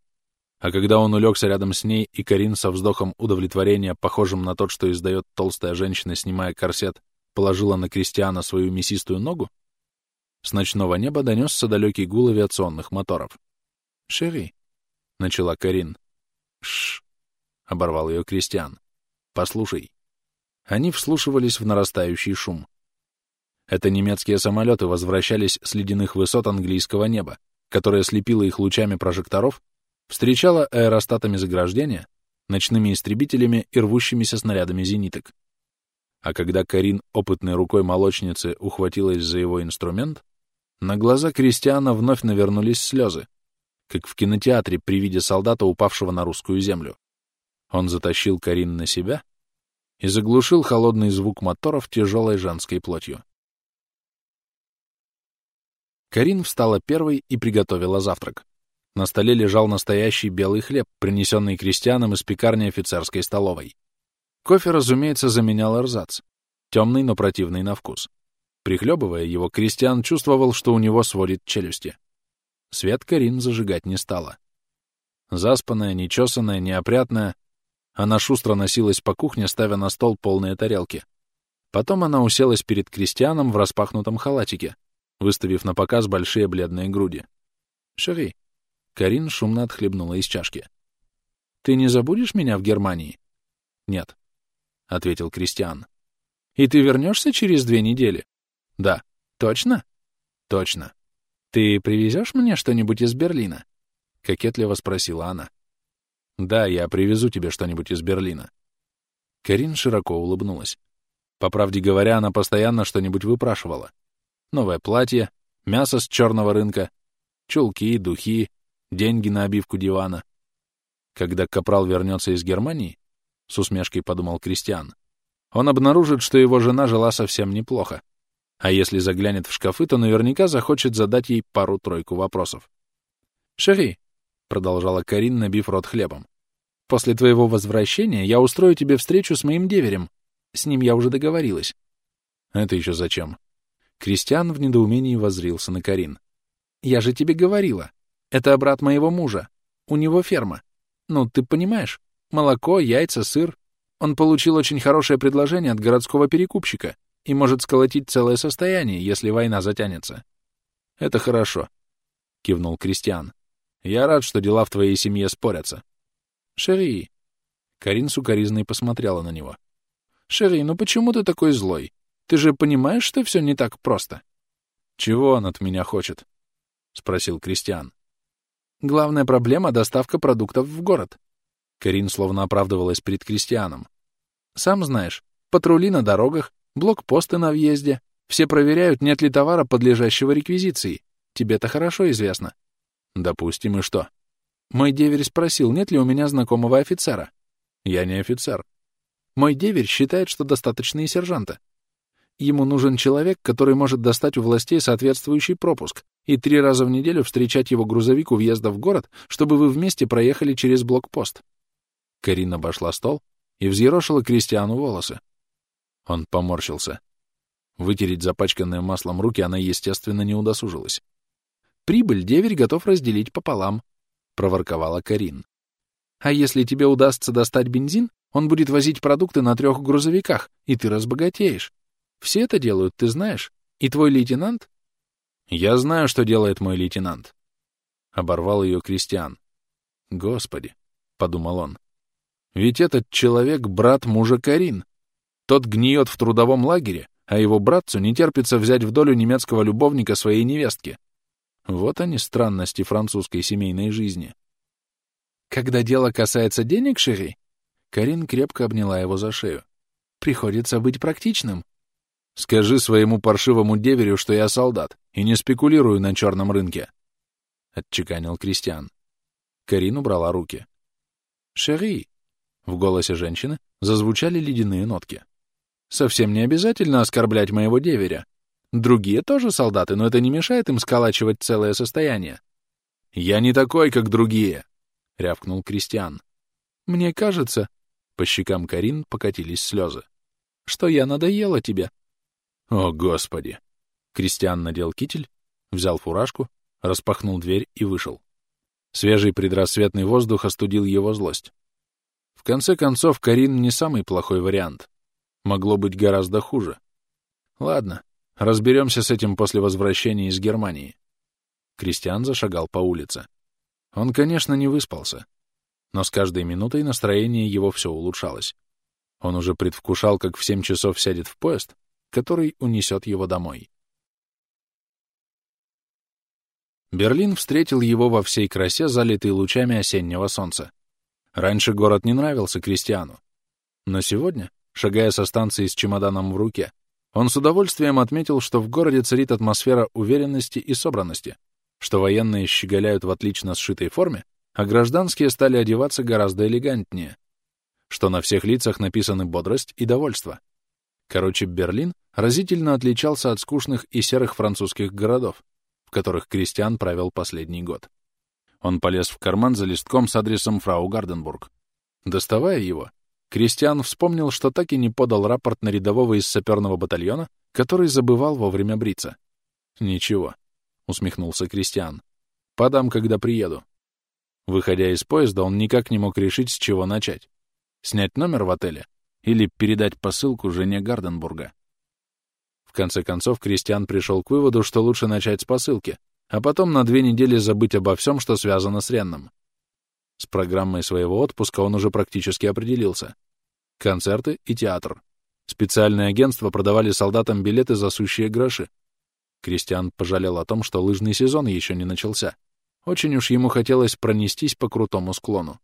Speaker 1: А когда он улегся рядом с ней, и Карин со вздохом удовлетворения, похожим на тот, что издает толстая женщина, снимая корсет, положила на Кристиана свою мясистую ногу, с ночного неба донесся далекий гул авиационных моторов. «Шери», — начала Карин. «Шш», — оборвал ее Кристиан. «Послушай». Они вслушивались в нарастающий шум. Это немецкие самолеты возвращались с ледяных высот английского неба, которое слепило их лучами прожекторов встречала аэростатами заграждения, ночными истребителями и рвущимися снарядами зениток. А когда Карин опытной рукой молочницы ухватилась за его инструмент, на глаза Кристиана вновь навернулись слезы, как в кинотеатре при виде солдата, упавшего на русскую землю. Он затащил Карин на себя и заглушил холодный звук моторов тяжелой женской плотью. Карин встала первой и приготовила завтрак. На столе лежал настоящий белый хлеб, принесенный крестьянам из пекарни офицерской столовой. Кофе, разумеется, заменял эрзац, темный, но противный на вкус. Прихлебывая его, крестьян чувствовал, что у него сводит челюсти. Свет Карин зажигать не стала. Заспанная, нечесанная, неопрятная, она шустро носилась по кухне, ставя на стол полные тарелки. Потом она уселась перед крестьяном в распахнутом халатике, выставив на показ большие бледные груди. «Шери». Карин шумно отхлебнула из чашки. «Ты не забудешь меня в Германии?» «Нет», — ответил Кристиан. «И ты вернешься через две недели?» «Да». «Точно?» «Точно». «Ты привезешь мне что-нибудь из Берлина?» — кокетливо спросила она. «Да, я привезу тебе что-нибудь из Берлина». Карин широко улыбнулась. По правде говоря, она постоянно что-нибудь выпрашивала. Новое платье, мясо с черного рынка, чулки, духи, деньги на обивку дивана. Когда Капрал вернется из Германии, с усмешкой подумал Кристиан, он обнаружит, что его жена жила совсем неплохо. А если заглянет в шкафы, то наверняка захочет задать ей пару-тройку вопросов. «Шери», — продолжала Карин, набив рот хлебом, — «после твоего возвращения я устрою тебе встречу с моим деверем. С ним я уже договорилась». «Это еще зачем?» Кристиан в недоумении воззрился на Карин. «Я же тебе говорила. Это брат моего мужа. У него ферма. Ну, ты понимаешь? Молоко, яйца, сыр. Он получил очень хорошее предложение от городского перекупщика и может сколотить целое состояние, если война затянется. Это хорошо, — кивнул Кристиан. Я рад, что дела в твоей семье спорятся. Шери. Карин сукоризной посмотрела на него. Шери, ну почему ты такой злой? Ты же понимаешь, что все не так просто? Чего он от меня хочет? — спросил Кристиан. Главная проблема — доставка продуктов в город. Карин словно оправдывалась перед крестьяном. Сам знаешь, патрули на дорогах, блокпосты на въезде. Все проверяют, нет ли товара, подлежащего реквизиции. Тебе-то хорошо известно. Допустим, и что? Мой деверь спросил, нет ли у меня знакомого офицера. Я не офицер. Мой деверь считает, что достаточно и сержанта. Ему нужен человек, который может достать у властей соответствующий пропуск и три раза в неделю встречать его грузовик у въезда в город, чтобы вы вместе проехали через блокпост. Карина обошла стол и взъерошила Кристиану волосы. Он поморщился. Вытереть запачканные маслом руки она, естественно, не удосужилась. «Прибыль деверь готов разделить пополам», — проворковала Карин. «А если тебе удастся достать бензин, он будет возить продукты на трех грузовиках, и ты разбогатеешь. Все это делают, ты знаешь. И твой лейтенант? Я знаю, что делает мой лейтенант. Оборвал ее Кристиан. Господи, подумал он. Ведь этот человек — брат мужа Карин. Тот гниет в трудовом лагере, а его братцу не терпится взять в долю немецкого любовника своей невестки. Вот они странности французской семейной жизни. Когда дело касается денег, Шери, Карин крепко обняла его за шею. Приходится быть практичным. Скажи своему паршивому деверю, что я солдат, и не спекулирую на черном рынке. Отчеканил Кристиан. Карин убрала руки. «Шери!» В голосе женщины зазвучали ледяные нотки. «Совсем не обязательно оскорблять моего деверя. Другие тоже солдаты, но это не мешает им сколачивать целое состояние». «Я не такой, как другие!» — рявкнул Кристиан. «Мне кажется...» — по щекам Карин покатились слезы. «Что я надоела тебе?» О, Господи! Кристиан надел китель, взял фуражку, распахнул дверь и вышел. Свежий предрассветный воздух остудил его злость. В конце концов, Карин не самый плохой вариант. Могло быть гораздо хуже. Ладно, разберемся с этим после возвращения из Германии. Кристиан зашагал по улице. Он, конечно, не выспался, но с каждой минутой настроение его все улучшалось. Он уже предвкушал, как в семь часов сядет в поезд, который унесет его домой. Берлин встретил его во всей красе, залитый лучами осеннего солнца. Раньше город не нравился крестьяну. Но сегодня, шагая со станции с чемоданом в руке, он с удовольствием отметил, что в городе царит атмосфера уверенности и собранности, что военные щеголяют в отлично сшитой форме, а гражданские стали одеваться гораздо элегантнее, что на всех лицах написаны бодрость и довольство. Короче, Берлин разительно отличался от скучных и серых французских городов, в которых Кристиан провел последний год. Он полез в карман за листком с адресом фрау Гарденбург. Доставая его, Кристиан вспомнил, что так и не подал рапорт на рядового из саперного батальона, который забывал вовремя бриться. «Ничего», — усмехнулся Кристиан. «Подам, когда приеду». Выходя из поезда, он никак не мог решить, с чего начать. Снять номер в отеле или передать посылку жене Гарденбурга. В конце концов, Кристиан пришел к выводу, что лучше начать с посылки, а потом на две недели забыть обо всем, что связано с Ренном. С программой своего отпуска он уже практически определился. Концерты и театр. Специальные агентства продавали солдатам билеты за сущие гроши. Кристиан пожалел о том, что лыжный сезон еще не начался. Очень уж ему хотелось пронестись по крутому склону.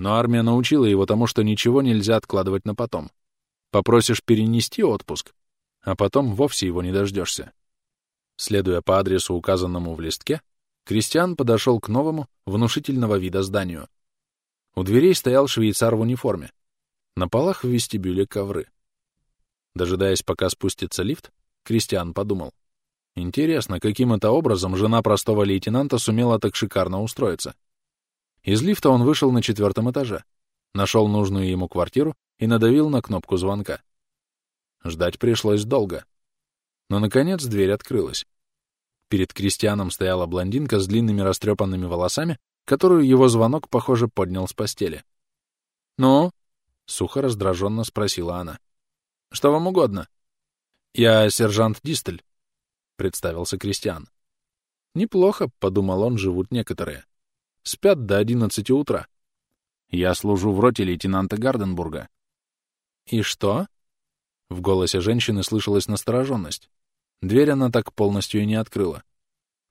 Speaker 1: Но армия научила его тому, что ничего нельзя откладывать на потом. Попросишь перенести отпуск, а потом вовсе его не дождешься. Следуя по адресу, указанному в листке, Кристиан подошел к новому, внушительного вида зданию. У дверей стоял швейцар в униформе. На полах в вестибюле ковры. Дожидаясь, пока спустится лифт, Кристиан подумал. Интересно, каким это образом жена простого лейтенанта сумела так шикарно устроиться? Из лифта он вышел на четвертом этаже, нашел нужную ему квартиру и надавил на кнопку звонка. Ждать пришлось долго. Но, наконец, дверь открылась. Перед крестьяном стояла блондинка с длинными растрепанными волосами, которую его звонок, похоже, поднял с постели. «Ну?» — сухо раздраженно спросила она. «Что вам угодно?» «Я сержант Дистель», — представился крестьян. «Неплохо», — подумал он, — живут некоторые. Спят до одиннадцати утра. Я служу в роте лейтенанта Гарденбурга. «И что?» В голосе женщины слышалась настороженность. Дверь она так полностью и не открыла.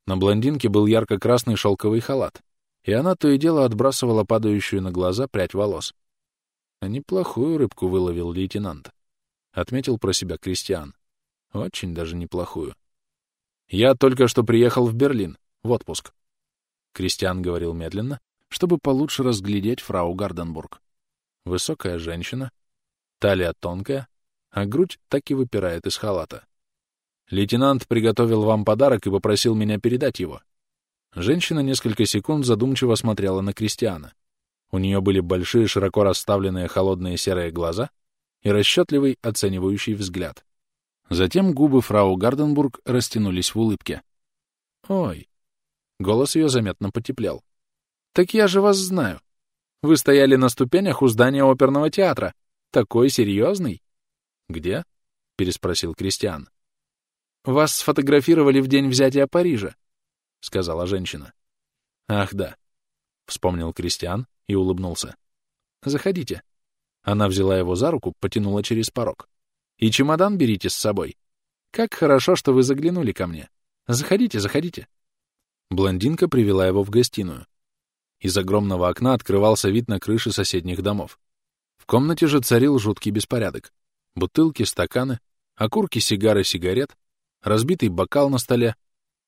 Speaker 1: На блондинке был ярко-красный шелковый халат, и она то и дело отбрасывала падающую на глаза прядь волос. Неплохую рыбку выловил лейтенант. Отметил про себя Кристиан. Очень даже неплохую. Я только что приехал в Берлин, в отпуск. Кристиан говорил медленно, чтобы получше разглядеть фрау Гарденбург. Высокая женщина, талия тонкая, а грудь так и выпирает из халата. Лейтенант приготовил вам подарок и попросил меня передать его. Женщина несколько секунд задумчиво смотрела на Кристиана. У нее были большие, широко расставленные холодные серые глаза и расчетливый, оценивающий взгляд. Затем губы фрау Гарденбург растянулись в улыбке. «Ой!» Голос ее заметно потеплел. «Так я же вас знаю. Вы стояли на ступенях у здания оперного театра. Такой серьезный?» «Где?» — переспросил Кристиан. «Вас сфотографировали в день взятия Парижа», — сказала женщина. «Ах, да», — вспомнил Кристиан и улыбнулся. «Заходите». Она взяла его за руку, потянула через порог. «И чемодан берите с собой. Как хорошо, что вы заглянули ко мне. Заходите, заходите». Блондинка привела его в гостиную. Из огромного окна открывался вид на крыши соседних домов. В комнате же царил жуткий беспорядок. Бутылки, стаканы, окурки сигары, сигарет, разбитый бокал на столе,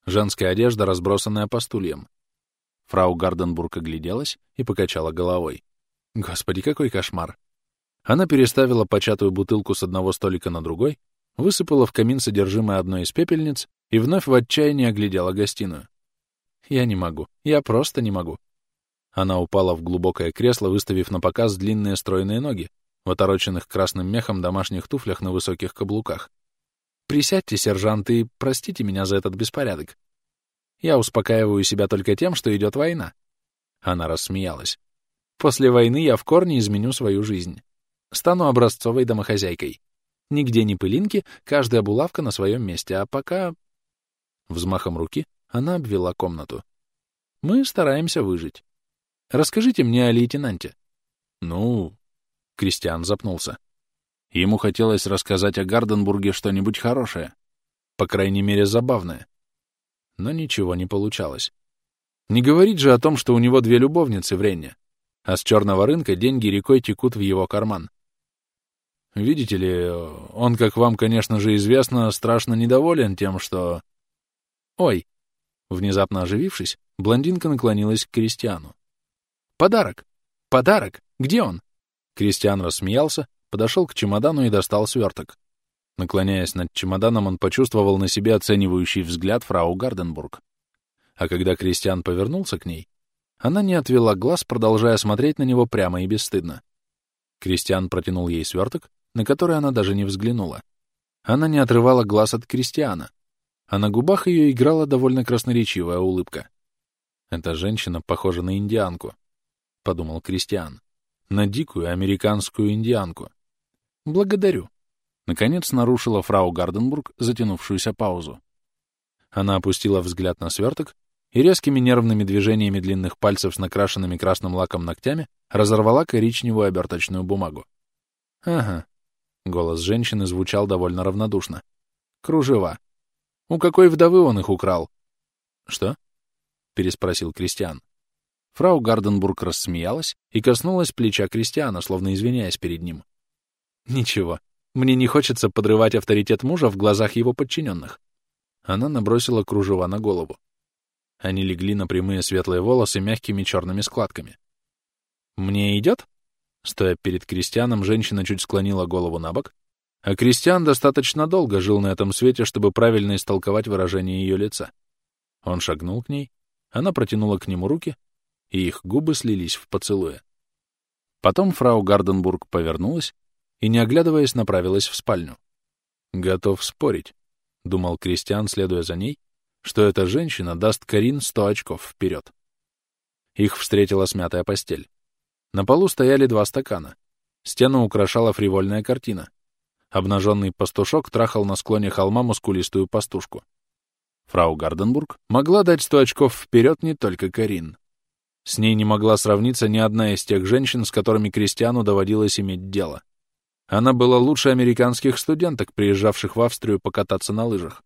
Speaker 1: женская одежда, разбросанная по стульям. Фрау Гарденбург огляделась и покачала головой. Господи, какой кошмар! Она переставила початую бутылку с одного столика на другой, высыпала в камин содержимое одной из пепельниц и вновь в отчаянии оглядела гостиную. Я не могу. Я просто не могу. Она упала в глубокое кресло, выставив на показ длинные стройные ноги, в отороченных красным мехом домашних туфлях на высоких каблуках. Присядьте, сержант, и простите меня за этот беспорядок. Я успокаиваю себя только тем, что идет война. Она рассмеялась. После войны я в корне изменю свою жизнь. Стану образцовой домохозяйкой. Нигде не пылинки, каждая булавка на своем месте, а пока... Взмахом руки она обвела комнату. «Мы стараемся выжить. Расскажите мне о лейтенанте». «Ну...» — Кристиан запнулся. Ему хотелось рассказать о Гарденбурге что-нибудь хорошее, по крайней мере, забавное. Но ничего не получалось. Не говорить же о том, что у него две любовницы в Ренне, а с черного рынка деньги рекой текут в его карман. Видите ли, он, как вам, конечно же, известно, страшно недоволен тем, что... Ой, Внезапно оживившись, блондинка наклонилась к Кристиану. «Подарок! Подарок! Где он?» Кристиан рассмеялся, подошел к чемодану и достал сверток. Наклоняясь над чемоданом, он почувствовал на себе оценивающий взгляд фрау Гарденбург. А когда Кристиан повернулся к ней, она не отвела глаз, продолжая смотреть на него прямо и бесстыдно. Кристиан протянул ей сверток, на который она даже не взглянула. Она не отрывала глаз от Кристиана, а на губах ее играла довольно красноречивая улыбка. «Эта женщина похожа на индианку», — подумал Кристиан. «На дикую американскую индианку». «Благодарю». Наконец нарушила фрау Гарденбург затянувшуюся паузу. Она опустила взгляд на сверток и резкими нервными движениями длинных пальцев с накрашенными красным лаком ногтями разорвала коричневую оберточную бумагу. «Ага». Голос женщины звучал довольно равнодушно. «Кружева. У какой вдовы он их украл?» «Что?» — переспросил Кристиан. Фрау Гарденбург рассмеялась и коснулась плеча Кристиана, словно извиняясь перед ним. «Ничего, мне не хочется подрывать авторитет мужа в глазах его подчиненных». Она набросила кружева на голову. Они легли на прямые светлые волосы мягкими черными складками. «Мне идет?» Стоя перед крестьяном, женщина чуть склонила голову на бок, а крестьян достаточно долго жил на этом свете, чтобы правильно истолковать выражение ее лица. Он шагнул к ней, она протянула к нему руки, и их губы слились в поцелуе. Потом фрау Гарденбург повернулась и, не оглядываясь, направилась в спальню. «Готов спорить», — думал Кристиан, следуя за ней, что эта женщина даст Карин сто очков вперед. Их встретила смятая постель. На полу стояли два стакана. Стену украшала фривольная картина. Обнаженный пастушок трахал на склоне холма мускулистую пастушку. Фрау Гарденбург могла дать сто очков вперед не только Карин. С ней не могла сравниться ни одна из тех женщин, с которыми крестьяну доводилось иметь дело. Она была лучше американских студенток, приезжавших в Австрию покататься на лыжах.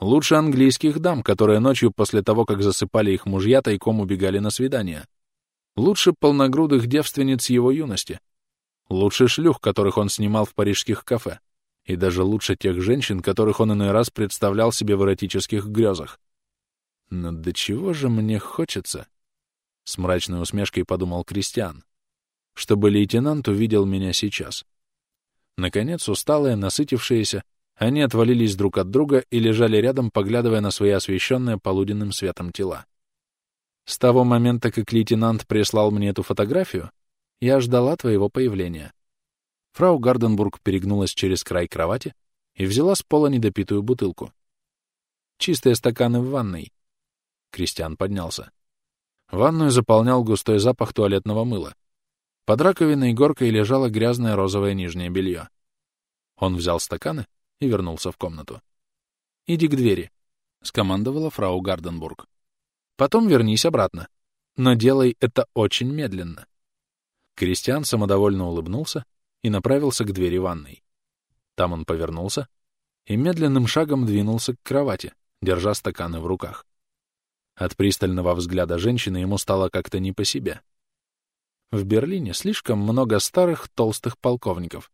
Speaker 1: Лучше английских дам, которые ночью после того, как засыпали их мужья, тайком убегали на свидания. Лучше полногрудых девственниц его юности. Лучше шлюх, которых он снимал в парижских кафе. И даже лучше тех женщин, которых он иной раз представлял себе в эротических грезах. Но до чего же мне хочется? С мрачной усмешкой подумал Кристиан. Чтобы лейтенант увидел меня сейчас. Наконец, усталые, насытившиеся, они отвалились друг от друга и лежали рядом, поглядывая на свои освещенные полуденным светом тела. С того момента, как лейтенант прислал мне эту фотографию, я ждала твоего появления. Фрау Гарденбург перегнулась через край кровати и взяла с пола недопитую бутылку. Чистые стаканы в ванной. Кристиан поднялся. Ванную заполнял густой запах туалетного мыла. Под раковиной горкой лежало грязное розовое нижнее белье. Он взял стаканы и вернулся в комнату. «Иди к двери», — скомандовала фрау Гарденбург. «Потом вернись обратно. Но делай это очень медленно». Кристиан самодовольно улыбнулся и направился к двери ванной. Там он повернулся и медленным шагом двинулся к кровати, держа стаканы в руках. От пристального взгляда женщины ему стало как-то не по себе. В Берлине слишком много старых толстых полковников,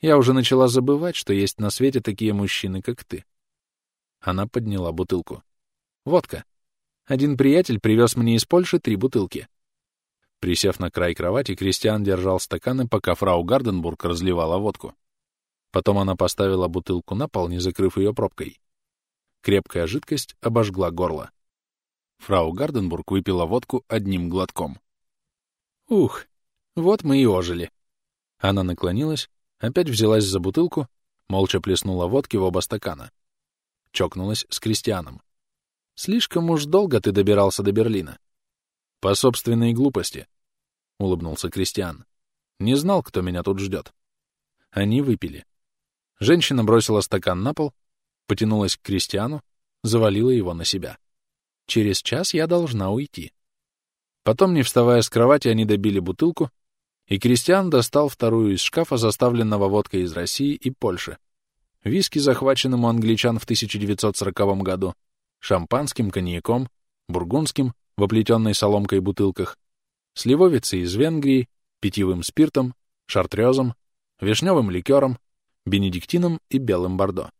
Speaker 1: я уже начала забывать, что есть на свете такие мужчины, как ты. Она подняла бутылку. Водка. Один приятель привез мне из Польши три бутылки. Присев на край кровати, Кристиан держал стаканы, пока фрау Гарденбург разливала водку. Потом она поставила бутылку на пол, не закрыв ее пробкой. Крепкая жидкость обожгла горло. Фрау Гарденбург выпила водку одним глотком. «Ух, вот мы и ожили». Она наклонилась Опять взялась за бутылку, молча плеснула водки в оба стакана. Чокнулась с Кристианом. «Слишком уж долго ты добирался до Берлина». «По собственной глупости», — улыбнулся Кристиан. «Не знал, кто меня тут ждет». Они выпили. Женщина бросила стакан на пол, потянулась к Кристиану, завалила его на себя. «Через час я должна уйти». Потом, не вставая с кровати, они добили бутылку, и Кристиан достал вторую из шкафа, заставленного водкой из России и Польши. Виски, захваченным у англичан в 1940 году, шампанским, коньяком, бургундским, в оплетенной соломкой бутылках, сливовицей из Венгрии, питьевым спиртом, шартрезом, вишневым ликером, бенедиктином и белым бордо.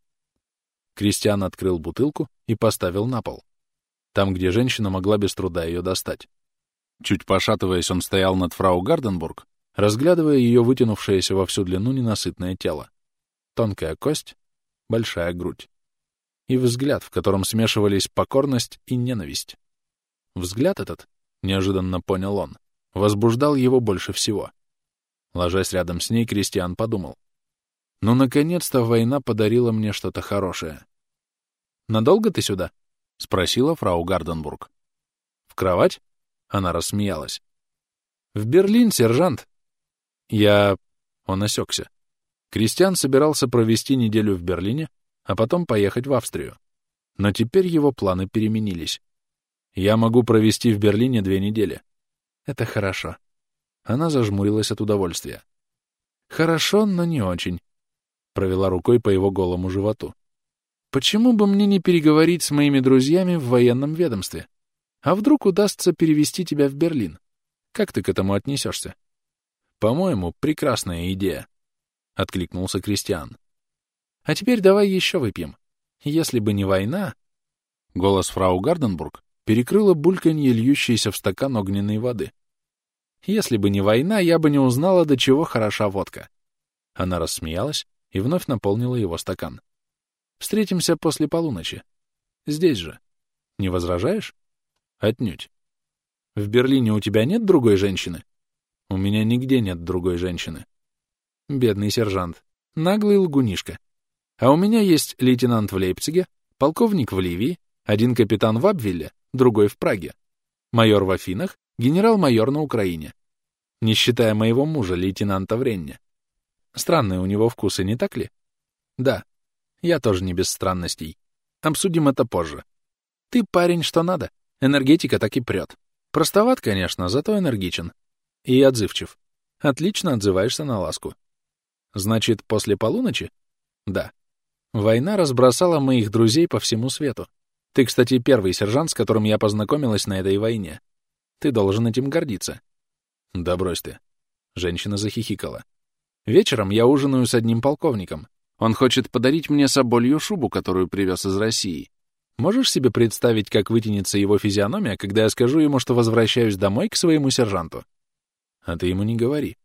Speaker 1: Кристиан открыл бутылку и поставил на пол, там, где женщина могла без труда ее достать. Чуть пошатываясь, он стоял над фрау Гарденбург, разглядывая ее вытянувшееся во всю длину ненасытное тело. Тонкая кость, большая грудь. И взгляд, в котором смешивались покорность и ненависть. Взгляд этот, неожиданно понял он, возбуждал его больше всего. Ложась рядом с ней, Кристиан подумал. «Ну, наконец-то война подарила мне что-то хорошее». «Надолго ты сюда?» — спросила фрау Гарденбург. «В кровать?» — она рассмеялась. «В Берлин, сержант!» Я... Он осекся. Кристиан собирался провести неделю в Берлине, а потом поехать в Австрию. Но теперь его планы переменились. Я могу провести в Берлине две недели. Это хорошо. Она зажмурилась от удовольствия. Хорошо, но не очень. Провела рукой по его голому животу. Почему бы мне не переговорить с моими друзьями в военном ведомстве? А вдруг удастся перевести тебя в Берлин? Как ты к этому отнесешься? По-моему, прекрасная идея. — откликнулся Кристиан. «А теперь давай еще выпьем. Если бы не война...» Голос фрау Гарденбург перекрыло бульканье льющейся в стакан огненной воды. «Если бы не война, я бы не узнала, до чего хороша водка». Она рассмеялась и вновь наполнила его стакан. «Встретимся после полуночи. Здесь же. Не возражаешь?» «Отнюдь. В Берлине у тебя нет другой женщины?» «У меня нигде нет другой женщины», Бедный сержант. Наглый лгунишка. А у меня есть лейтенант в Лейпциге, полковник в Ливии, один капитан в Абвилле, другой в Праге, майор в Афинах, генерал-майор на Украине. Не считая моего мужа, лейтенанта в Ренне. Странные у него вкусы, не так ли? Да. Я тоже не без странностей. Обсудим это позже. Ты парень что надо. Энергетика так и прет. Простоват, конечно, зато энергичен. И отзывчив. Отлично отзываешься на ласку. Значит, после полуночи? Да. Война разбросала моих друзей по всему свету. Ты, кстати, первый сержант, с которым я познакомилась на этой войне. Ты должен этим гордиться. Да брось ты. Женщина захихикала. Вечером я ужинаю с одним полковником. Он хочет подарить мне соболью шубу, которую привез из России. Можешь себе представить, как вытянется его физиономия, когда я скажу ему, что возвращаюсь домой к своему сержанту? А ты ему не говори.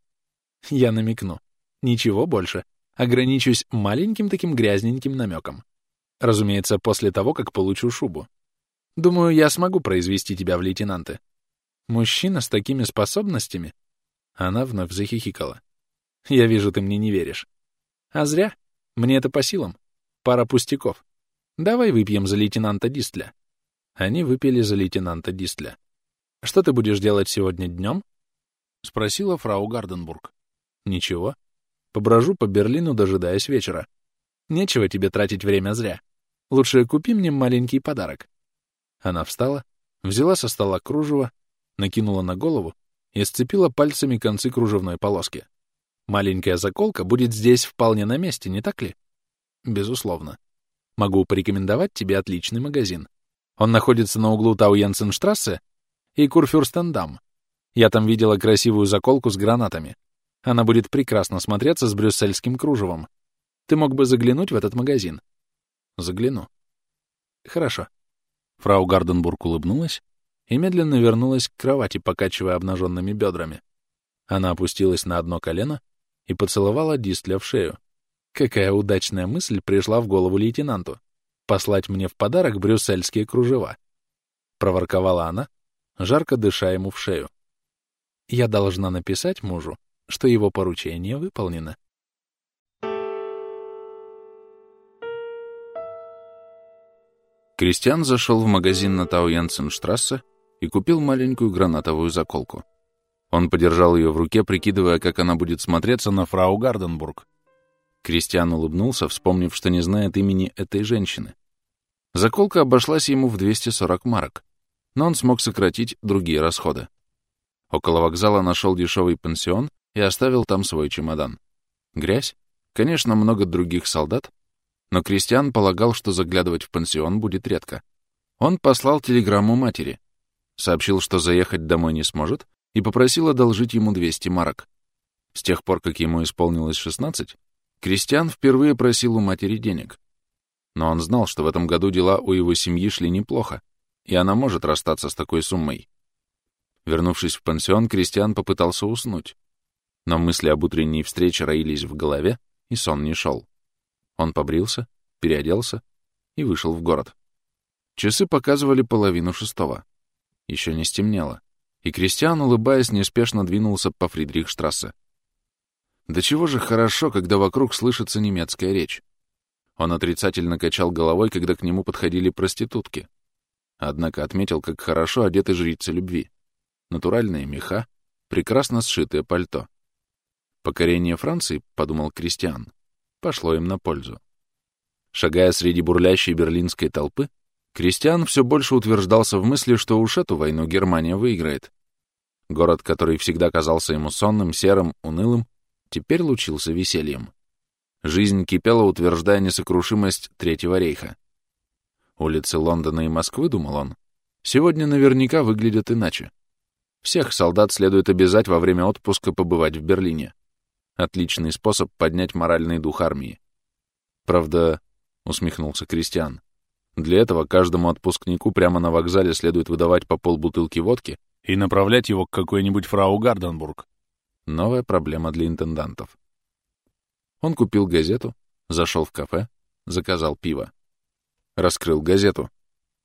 Speaker 1: Я намекну. Ничего больше. Ограничусь маленьким таким грязненьким намеком. Разумеется, после того, как получу шубу. Думаю, я смогу произвести тебя в лейтенанты. Мужчина с такими способностями? Она вновь захихикала. Я вижу, ты мне не веришь. А зря. Мне это по силам. Пара пустяков. Давай выпьем за лейтенанта Дистля. Они выпили за лейтенанта Дистля. Что ты будешь делать сегодня днем? Спросила фрау Гарденбург. Ничего. Поброжу по Берлину, дожидаясь вечера. Нечего тебе тратить время зря. Лучше купи мне маленький подарок. Она встала, взяла со стола кружево, накинула на голову и сцепила пальцами концы кружевной полоски. Маленькая заколка будет здесь вполне на месте, не так ли? Безусловно. Могу порекомендовать тебе отличный магазин. Он находится на углу Тау-Янсенштрассе и Курфюрстендам. Я там видела красивую заколку с гранатами. Она будет прекрасно смотреться с брюссельским кружевом. Ты мог бы заглянуть в этот магазин. Загляну. Хорошо. Фрау Гарденбург улыбнулась и медленно вернулась к кровати, покачивая обнаженными бедрами. Она опустилась на одно колено и поцеловала Дистля в шею. Какая удачная мысль пришла в голову лейтенанту — послать мне в подарок брюссельские кружева. Проворковала она, жарко дыша ему в шею. Я должна написать мужу, что его поручение выполнено.
Speaker 2: Кристиан зашел в магазин на Тау-Янсенштрассе и купил маленькую гранатовую заколку. Он подержал ее в руке, прикидывая, как она будет смотреться на фрау Гарденбург. Кристиан улыбнулся, вспомнив, что не знает имени этой женщины. Заколка обошлась ему в 240 марок, но он смог сократить другие расходы. Около вокзала нашел дешевый пансион и оставил там свой чемодан. Грязь? Конечно, много других солдат, но Кристиан полагал, что заглядывать в пансион будет редко. Он послал телеграмму матери, сообщил, что заехать домой не сможет, и попросил одолжить ему 200 марок. С тех пор, как ему исполнилось 16, Кристиан впервые просил у матери денег. Но он знал, что в этом году дела у его семьи шли неплохо, и она может расстаться с такой суммой. Вернувшись в пансион, Кристиан попытался уснуть, но мысли об утренней встрече роились в голове, и сон не шел. Он побрился, переоделся и вышел в город. Часы показывали половину шестого. Еще не стемнело, и Кристиан, улыбаясь, неспешно двинулся по Фридрихштрассе. Да чего же хорошо, когда вокруг слышится немецкая речь. Он отрицательно качал головой, когда к нему подходили проститутки. Однако отметил, как хорошо одеты жрицы любви. Натуральные меха, прекрасно сшитое пальто. Покорение Франции, — подумал Кристиан, пошло им на пользу. Шагая среди бурлящей берлинской толпы, Кристиан все больше утверждался в мысли, что уж эту войну Германия выиграет. Город, который всегда казался ему сонным, серым, унылым, теперь лучился весельем. Жизнь кипела, утверждая несокрушимость Третьего рейха. Улицы Лондона и Москвы, думал он, сегодня наверняка выглядят иначе. Всех солдат следует обязать во время отпуска побывать в Берлине. Отличный способ поднять моральный дух армии. Правда, — усмехнулся Кристиан, — для этого каждому отпускнику прямо на вокзале следует выдавать по полбутылки водки
Speaker 1: и направлять его к какой-нибудь фрау Гарденбург.
Speaker 2: Новая проблема для интендантов. Он купил газету, зашел в кафе, заказал пиво. Раскрыл газету.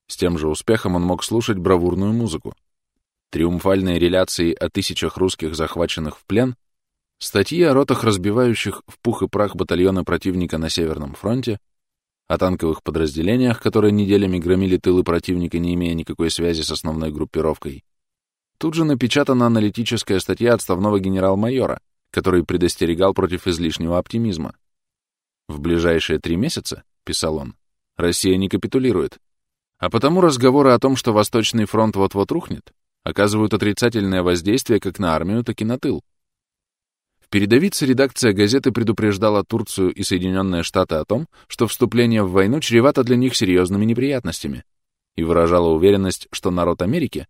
Speaker 2: С тем же успехом он мог слушать бравурную музыку. Триумфальные реляции о тысячах русских, захваченных в плен, статьи о ротах, разбивающих в пух и прах батальоны противника на Северном фронте, о танковых подразделениях, которые неделями громили тылы противника, не имея никакой связи с основной группировкой, Тут же напечатана аналитическая статья отставного генерал-майора, который предостерегал против излишнего оптимизма. «В ближайшие три месяца, — писал он, — Россия не капитулирует, а потому разговоры о том, что Восточный фронт вот-вот рухнет, оказывают отрицательное воздействие как на армию, так и на тыл. В передовице редакция газеты предупреждала Турцию и Соединенные Штаты о том, что вступление в войну чревато для них серьезными неприятностями, и выражала уверенность, что народ Америки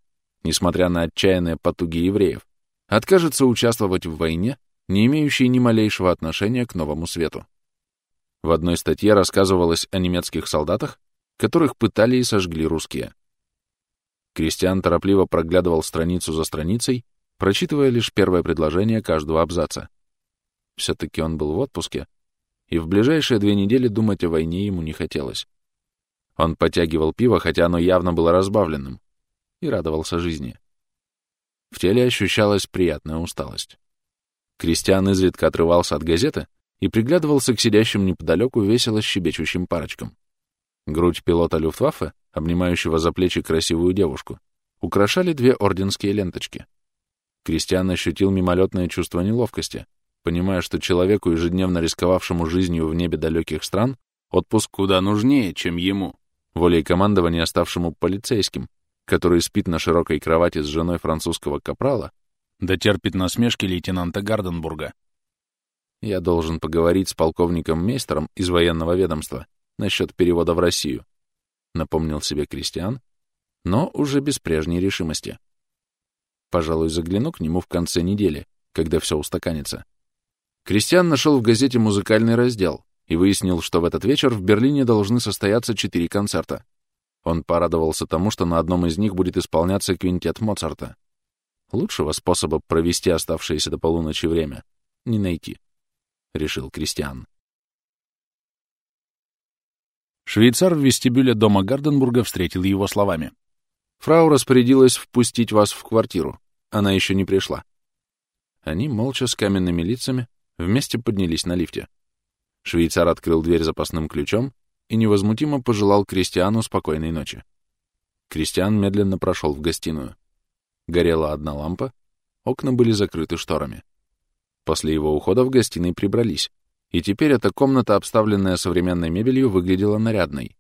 Speaker 2: несмотря на отчаянные потуги евреев, откажется участвовать в войне, не имеющей ни малейшего отношения к новому свету. В одной статье рассказывалось о немецких солдатах, которых пытали и сожгли русские. Кристиан торопливо проглядывал страницу за страницей, прочитывая лишь первое предложение каждого абзаца. Все-таки он был в отпуске, и в ближайшие две недели думать о войне ему не хотелось. Он потягивал пиво, хотя оно явно было разбавленным и радовался жизни. В теле ощущалась приятная усталость. Кристиан изредка отрывался от газеты и приглядывался к сидящим неподалеку весело щебечущим парочкам. Грудь пилота Люфтваффе, обнимающего за плечи красивую девушку, украшали две орденские ленточки. Кристиан ощутил мимолетное чувство неловкости, понимая, что человеку, ежедневно рисковавшему жизнью в небе далеких стран, отпуск куда нужнее, чем ему, волей командования оставшему полицейским, который спит на широкой кровати с женой французского капрала,
Speaker 1: да насмешки лейтенанта Гарденбурга.
Speaker 2: Я должен поговорить с полковником Мейстером из военного ведомства насчет перевода в Россию, напомнил себе Кристиан, но уже без прежней решимости. Пожалуй, загляну к нему в конце недели, когда все устаканится. Кристиан нашел в газете музыкальный раздел и выяснил, что в этот вечер в Берлине должны состояться четыре концерта. Он порадовался тому, что на одном из них будет исполняться квинтет Моцарта. Лучшего способа провести оставшееся до полуночи время не найти, — решил Кристиан.
Speaker 1: Швейцар в вестибюле дома Гарденбурга встретил его словами.
Speaker 2: «Фрау распорядилась впустить вас в квартиру. Она еще не пришла». Они, молча, с каменными лицами, вместе поднялись на лифте. Швейцар открыл дверь запасным ключом и невозмутимо пожелал Кристиану спокойной ночи. Кристиан медленно прошел в гостиную. Горела одна лампа, окна были закрыты шторами. После его ухода в гостиной прибрались, и теперь эта комната, обставленная современной мебелью, выглядела нарядной.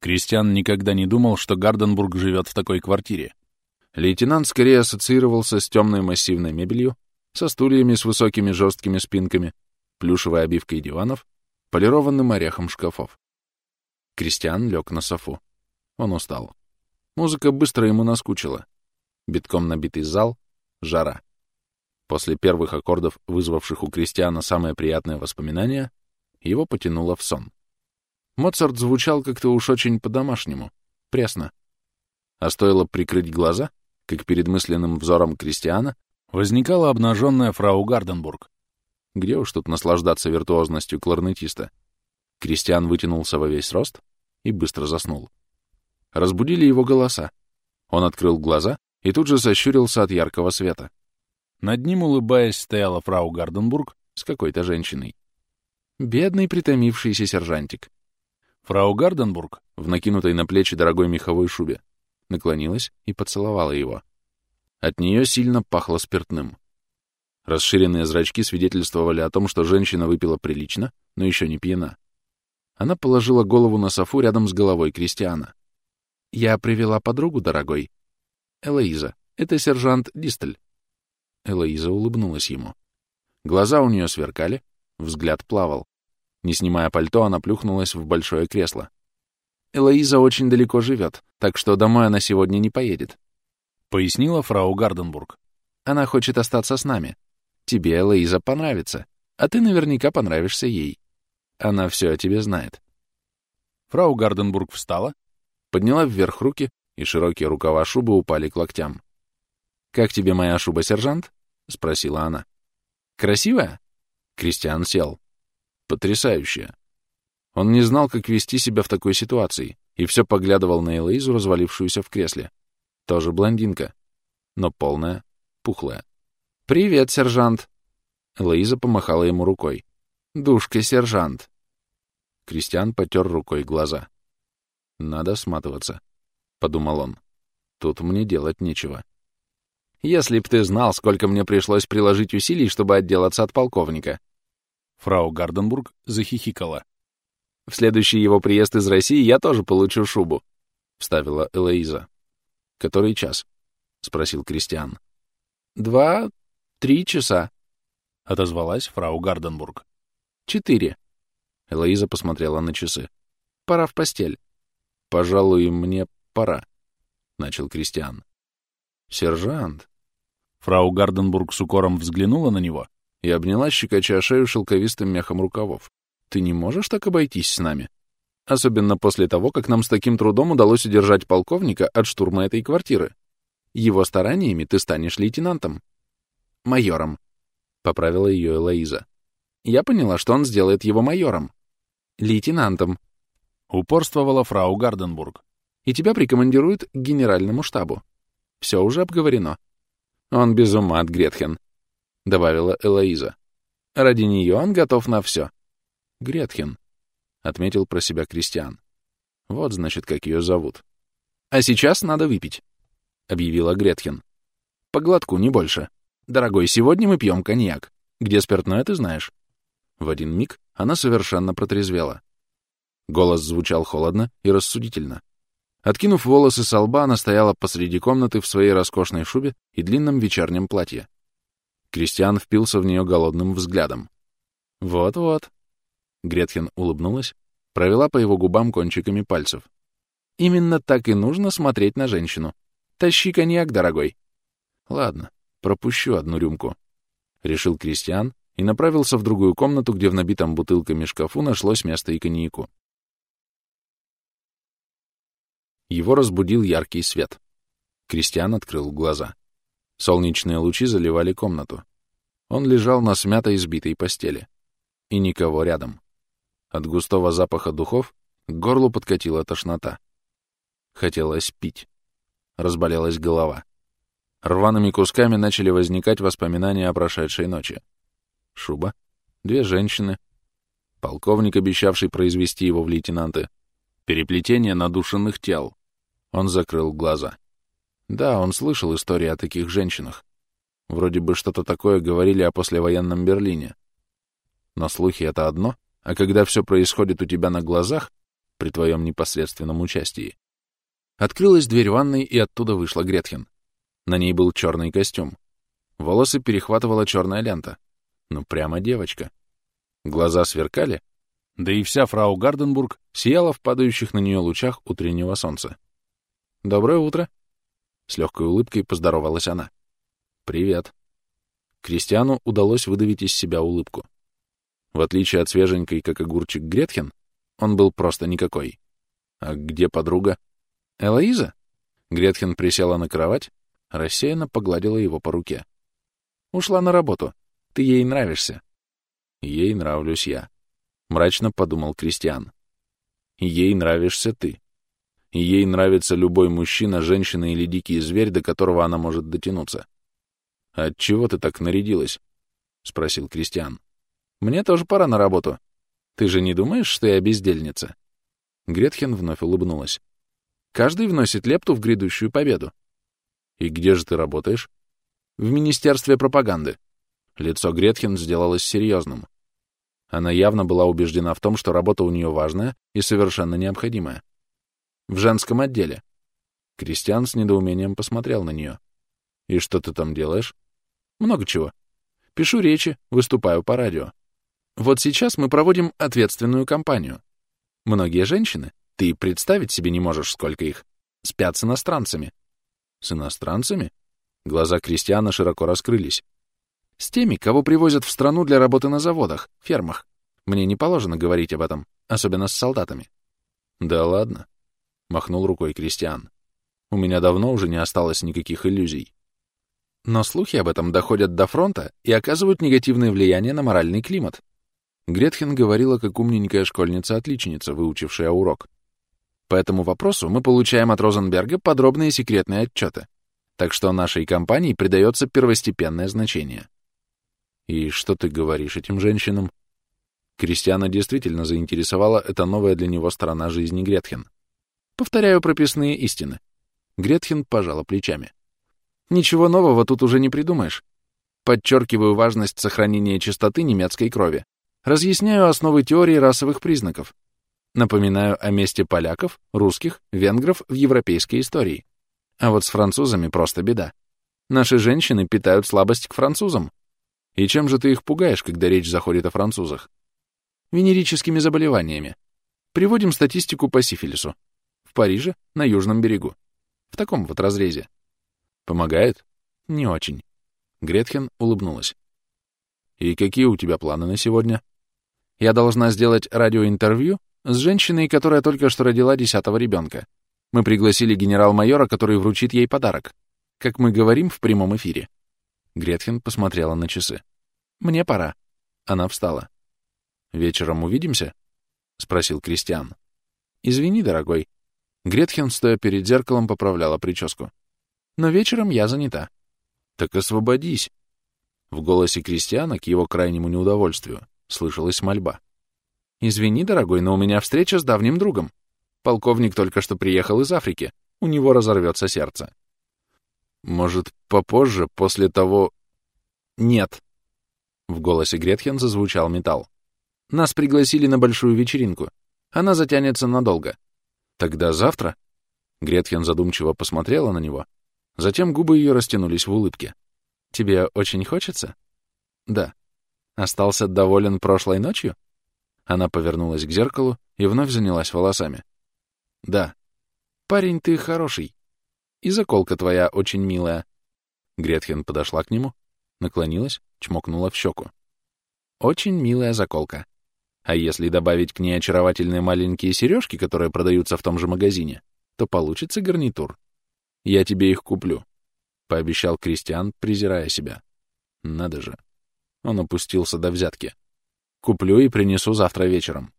Speaker 1: Кристиан никогда не думал, что Гарденбург живет в такой квартире.
Speaker 2: Лейтенант скорее ассоциировался с темной массивной мебелью, со стульями с высокими жесткими спинками, плюшевой обивкой диванов, полированным орехом шкафов. Кристиан лег на софу. Он устал. Музыка быстро ему наскучила. Битком набитый зал, жара. После первых аккордов, вызвавших у Кристиана самые приятные воспоминания, его потянуло в сон. Моцарт звучал как-то уж очень по-домашнему, пресно. А стоило прикрыть глаза, как перед мысленным взором Кристиана возникала обнаженная фрау Гарденбург. Где уж тут наслаждаться виртуозностью кларнетиста? Кристиан вытянулся во весь рост и быстро заснул. Разбудили его голоса. Он открыл глаза и тут же сощурился от яркого света.
Speaker 1: Над ним, улыбаясь, стояла фрау Гарденбург с какой-то женщиной.
Speaker 2: Бедный притомившийся сержантик.
Speaker 1: Фрау Гарденбург,
Speaker 2: в накинутой на плечи дорогой меховой шубе, наклонилась и поцеловала его. От нее сильно пахло спиртным. Расширенные зрачки свидетельствовали о том, что женщина выпила прилично, но еще не пьяна. Она положила голову на софу рядом с головой Кристиана. «Я привела подругу, дорогой. Элоиза, это сержант Дистель». Элоиза улыбнулась ему. Глаза у нее сверкали, взгляд плавал. Не снимая пальто, она плюхнулась в большое кресло. «Элоиза очень далеко живет, так что домой она сегодня не поедет», — пояснила фрау Гарденбург. «Она хочет остаться с нами. Тебе, Элоиза, понравится, а ты наверняка понравишься ей. Она все о тебе знает».
Speaker 1: Фрау Гарденбург встала,
Speaker 2: подняла вверх руки, и широкие рукава шубы упали к локтям. «Как тебе моя шуба, сержант?» — спросила она. «Красивая?» Кристиан сел. «Потрясающая». Он не знал, как вести себя в такой ситуации, и все поглядывал на Элоизу, развалившуюся в кресле. Тоже блондинка, но полная, пухлая. «Привет, сержант!» Элоиза помахала ему рукой. «Душка, сержант!» Кристиан потер рукой глаза. «Надо сматываться», — подумал он. «Тут мне делать нечего». «Если б ты знал, сколько мне пришлось приложить усилий, чтобы отделаться от полковника!»
Speaker 1: Фрау Гарденбург захихикала.
Speaker 2: В следующий его приезд из России я тоже получу шубу», — вставила Элоиза. «Который час?» — спросил Кристиан.
Speaker 3: «Два... три часа», —
Speaker 1: отозвалась фрау Гарденбург.
Speaker 3: «Четыре».
Speaker 2: Элоиза посмотрела на часы.
Speaker 3: «Пора в постель».
Speaker 2: «Пожалуй, мне пора», — начал Кристиан. «Сержант».
Speaker 1: Фрау Гарденбург с укором взглянула на него
Speaker 2: и обняла щекоча шею шелковистым мехом рукавов. Ты не можешь так обойтись с нами? Особенно после того, как нам с таким трудом удалось удержать полковника от штурма этой квартиры. Его стараниями ты станешь лейтенантом. Майором, — поправила ее Элоиза. Я поняла, что он сделает его майором. Лейтенантом.
Speaker 1: Упорствовала фрау Гарденбург.
Speaker 2: И тебя прикомандируют к генеральному штабу. Все уже обговорено. Он без ума от Гретхен, — добавила Элоиза. Ради нее он готов на все. Гретхен, — отметил про себя Кристиан. Вот, значит, как ее зовут. А сейчас надо выпить, — объявила Гретхен. По глотку, не больше. Дорогой, сегодня мы пьем коньяк. Где спиртное, ты знаешь. В один миг она совершенно протрезвела. Голос звучал холодно и рассудительно. Откинув волосы со лба, она стояла посреди комнаты в своей роскошной шубе и длинном вечернем платье. Кристиан впился в нее голодным взглядом. «Вот-вот», Гретхен улыбнулась, провела по его губам кончиками пальцев. «Именно так и нужно смотреть на женщину. Тащи коньяк, дорогой». «Ладно, пропущу одну рюмку», — решил Кристиан и направился в другую комнату, где в набитом бутылками шкафу нашлось место и коньяку. Его разбудил яркий свет. Кристиан открыл глаза. Солнечные лучи заливали комнату. Он лежал на смятой избитой постели. И никого рядом. От густого запаха духов к горлу подкатила тошнота. Хотелось пить. Разболелась голова. Рваными кусками начали возникать воспоминания о прошедшей ночи. Шуба, две женщины, полковник, обещавший произвести его в лейтенанты, переплетение надушенных тел. Он закрыл глаза. Да, он слышал истории о таких женщинах. Вроде бы что-то такое говорили о послевоенном Берлине. Но слухи — это одно, а когда все происходит у тебя на глазах, при твоем непосредственном участии. Открылась дверь ванной, и оттуда вышла Гретхен. На ней был черный костюм. Волосы перехватывала черная лента. Ну, прямо девочка. Глаза сверкали, да и вся фрау Гарденбург сияла в падающих на нее лучах утреннего солнца. «Доброе утро!» С легкой улыбкой поздоровалась она. «Привет!» Кристиану удалось выдавить из себя улыбку. В отличие от свеженькой, как огурчик Гретхен, он был просто никакой. А где подруга? Элоиза? Гретхен присела на кровать, рассеянно погладила его по руке. Ушла на работу. Ты ей нравишься. Ей нравлюсь я. Мрачно подумал Кристиан. Ей нравишься ты. Ей нравится любой мужчина, женщина или дикий зверь, до которого она может дотянуться. «От чего ты так нарядилась?» — спросил Кристиан. Мне тоже пора на работу. Ты же не думаешь, что я бездельница?» Гретхен вновь улыбнулась. «Каждый вносит лепту в грядущую победу». «И где же ты работаешь?» «В Министерстве пропаганды». Лицо Гретхен сделалось серьезным. Она явно была убеждена в том, что работа у нее важная и совершенно необходимая. В женском отделе. Кристиан с недоумением посмотрел на нее. «И что ты там делаешь?» «Много чего. Пишу речи, выступаю по радио. Вот сейчас мы проводим ответственную кампанию. Многие женщины, ты представить себе не можешь, сколько их, спят с иностранцами. С иностранцами? Глаза Кристиана широко раскрылись. С теми, кого привозят в страну для работы на заводах, фермах. Мне не положено говорить об этом, особенно с солдатами. Да ладно, махнул рукой Кристиан. У меня давно уже не осталось никаких иллюзий. Но слухи об этом доходят до фронта и оказывают негативное влияние на моральный климат. Гретхен говорила, как умненькая школьница-отличница, выучившая урок. По этому вопросу мы получаем от Розенберга подробные секретные отчеты. Так что нашей компании придается первостепенное значение. И что ты говоришь этим женщинам? Кристиана действительно заинтересовала эта новая для него сторона жизни Гретхен. Повторяю прописные истины. Гретхен пожала плечами. Ничего нового тут уже не придумаешь. Подчеркиваю важность сохранения чистоты немецкой крови. Разъясняю основы теории расовых признаков. Напоминаю о месте поляков, русских, венгров в европейской истории. А вот с французами просто беда. Наши женщины питают слабость к французам. И чем же ты их пугаешь, когда речь заходит о французах? Венерическими заболеваниями. Приводим статистику по сифилису. Париже, на Южном берегу. В таком вот разрезе. Помогает? Не очень. Гретхен улыбнулась. И какие у тебя планы на сегодня? Я должна сделать радиоинтервью с женщиной, которая только что родила десятого ребенка. Мы пригласили генерал-майора, который вручит ей подарок. Как мы говорим в прямом эфире. Гретхен посмотрела на часы. «Мне пора». Она встала. «Вечером увидимся?» — спросил Кристиан. «Извини, дорогой». Гретхен, стоя перед зеркалом, поправляла прическу. «Но вечером я занята». «Так освободись!» В голосе Кристиана, к его крайнему неудовольствию, слышалась мольба. «Извини, дорогой, но у меня встреча с давним другом. Полковник только что приехал из Африки. У него разорвется сердце». «Может, попозже, после того...» «Нет». В голосе Гретхен зазвучал металл. «Нас пригласили на большую вечеринку. Она затянется надолго. Тогда завтра?» Гретхен задумчиво посмотрела на него. Затем губы ее растянулись в улыбке. «Тебе очень хочется?» «Да». «Остался доволен прошлой ночью?» Она повернулась к зеркалу и вновь занялась волосами. «Да». «Парень, ты хороший. И заколка твоя очень милая». Гретхен подошла к нему, наклонилась, чмокнула в щеку. «Очень милая заколка. А если добавить к ней очаровательные маленькие сережки, которые продаются в том же магазине, то получится гарнитур. Я тебе их куплю», — пообещал Кристиан, презирая себя. «Надо же». Он опустился до взятки. Куплю и принесу завтра вечером.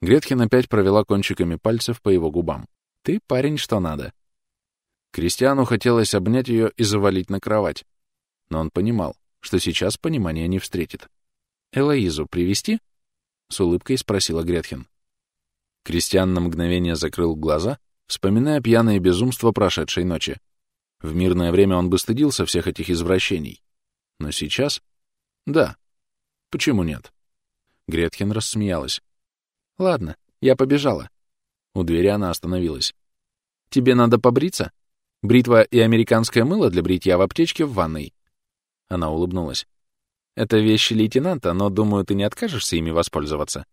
Speaker 2: Гретхен опять провела кончиками пальцев по его губам. Ты парень что надо. Кристиану хотелось обнять ее и завалить на кровать. Но он понимал, что сейчас понимания не встретит. «Элоизу привести? С улыбкой спросила Гретхен. Кристиан на мгновение закрыл глаза, вспоминая пьяное безумство прошедшей ночи. В мирное время он бы стыдился всех этих извращений. Но сейчас... Да. Почему нет? Гретхен рассмеялась. «Ладно, я побежала». У двери она остановилась. «Тебе надо побриться? Бритва и американское мыло для бритья в аптечке в ванной». Она улыбнулась. «Это вещи лейтенанта, но, думаю, ты не откажешься ими воспользоваться».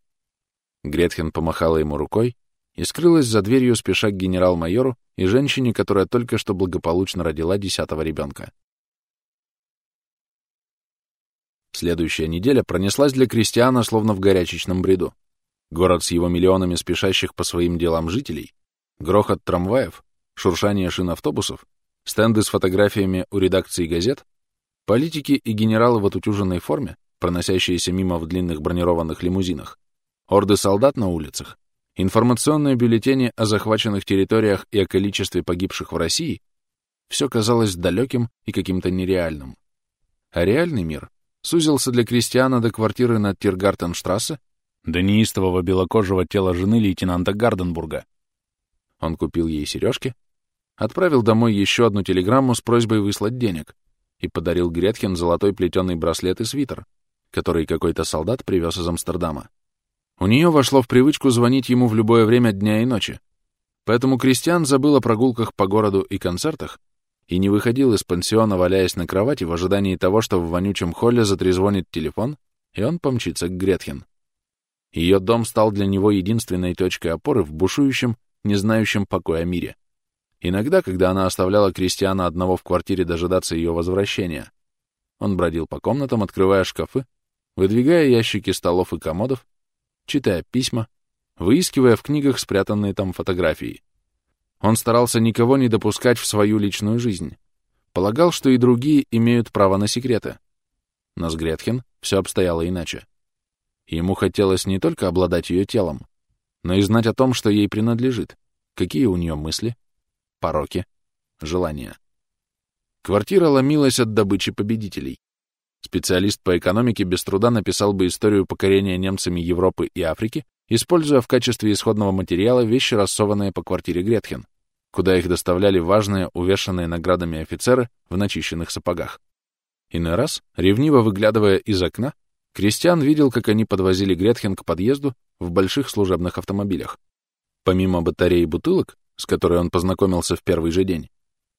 Speaker 2: Гретхен помахала ему рукой и скрылась за дверью, спеша к генерал-майору и женщине, которая только что благополучно родила десятого ребенка. Следующая неделя пронеслась для крестьяна словно в горячечном бреду. Город с его миллионами спешащих по своим делам жителей, грохот трамваев, шуршание шин автобусов, стенды с фотографиями у редакции газет, политики и генералы в отутюженной форме, проносящиеся мимо в длинных бронированных лимузинах, орды солдат на улицах, информационные бюллетени о захваченных территориях и о количестве погибших в России — все казалось далеким и каким-то нереальным. А реальный мир сузился для крестьяна до квартиры на Тиргартенштрассе, до неистового белокожего тела жены лейтенанта Гарденбурга. Он купил ей сережки, отправил домой еще одну телеграмму с просьбой выслать денег и подарил Гретхен золотой плетеный браслет и свитер, который какой-то солдат привез из Амстердама. У нее вошло в привычку звонить ему в любое время дня и ночи, поэтому Кристиан забыл о прогулках по городу и концертах и не выходил из пансиона, валяясь на кровати в ожидании того, что в вонючем холле затрезвонит телефон, и он помчится к Гретхен. Ее дом стал для него единственной точкой опоры в бушующем, не знающем покоя мире. Иногда, когда она оставляла Кристиана одного в квартире дожидаться ее возвращения, он бродил по комнатам, открывая шкафы, выдвигая ящики столов и комодов, читая письма, выискивая в книгах спрятанные там фотографии. Он старался никого не допускать в свою личную жизнь. Полагал, что и другие имеют право на секреты. Но с Гретхен все обстояло иначе. Ему хотелось не только обладать ее телом, но и знать о том, что ей принадлежит, какие у нее мысли, пороки, желания. Квартира ломилась от добычи победителей. Специалист по экономике без труда написал бы историю покорения немцами Европы и Африки, используя в качестве исходного материала вещи, рассованные по квартире Гретхен, куда их доставляли важные, увешанные наградами офицеры в начищенных сапогах. Иной раз, ревниво выглядывая из окна, Кристиан видел, как они подвозили Гретхен к подъезду в больших служебных автомобилях. Помимо батареи бутылок, с которой он познакомился в первый же день,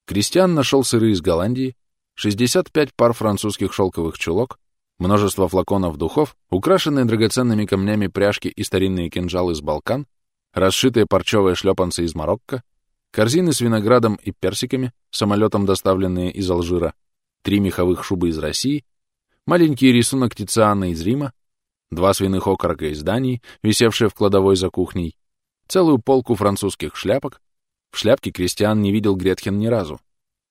Speaker 2: Кристиан нашел сыры из Голландии, 65 пар французских шелковых чулок, множество флаконов духов, украшенные драгоценными камнями пряжки и старинные кинжалы из Балкан, расшитые парчевые шлепанцы из Марокко, корзины с виноградом и персиками, самолетом доставленные из Алжира, три меховых шубы из России, маленький рисунок Тициана из Рима, два свиных окорока из Дании, висевшие в кладовой за кухней, целую полку французских шляпок. В шляпке Кристиан не видел Гретхен ни разу.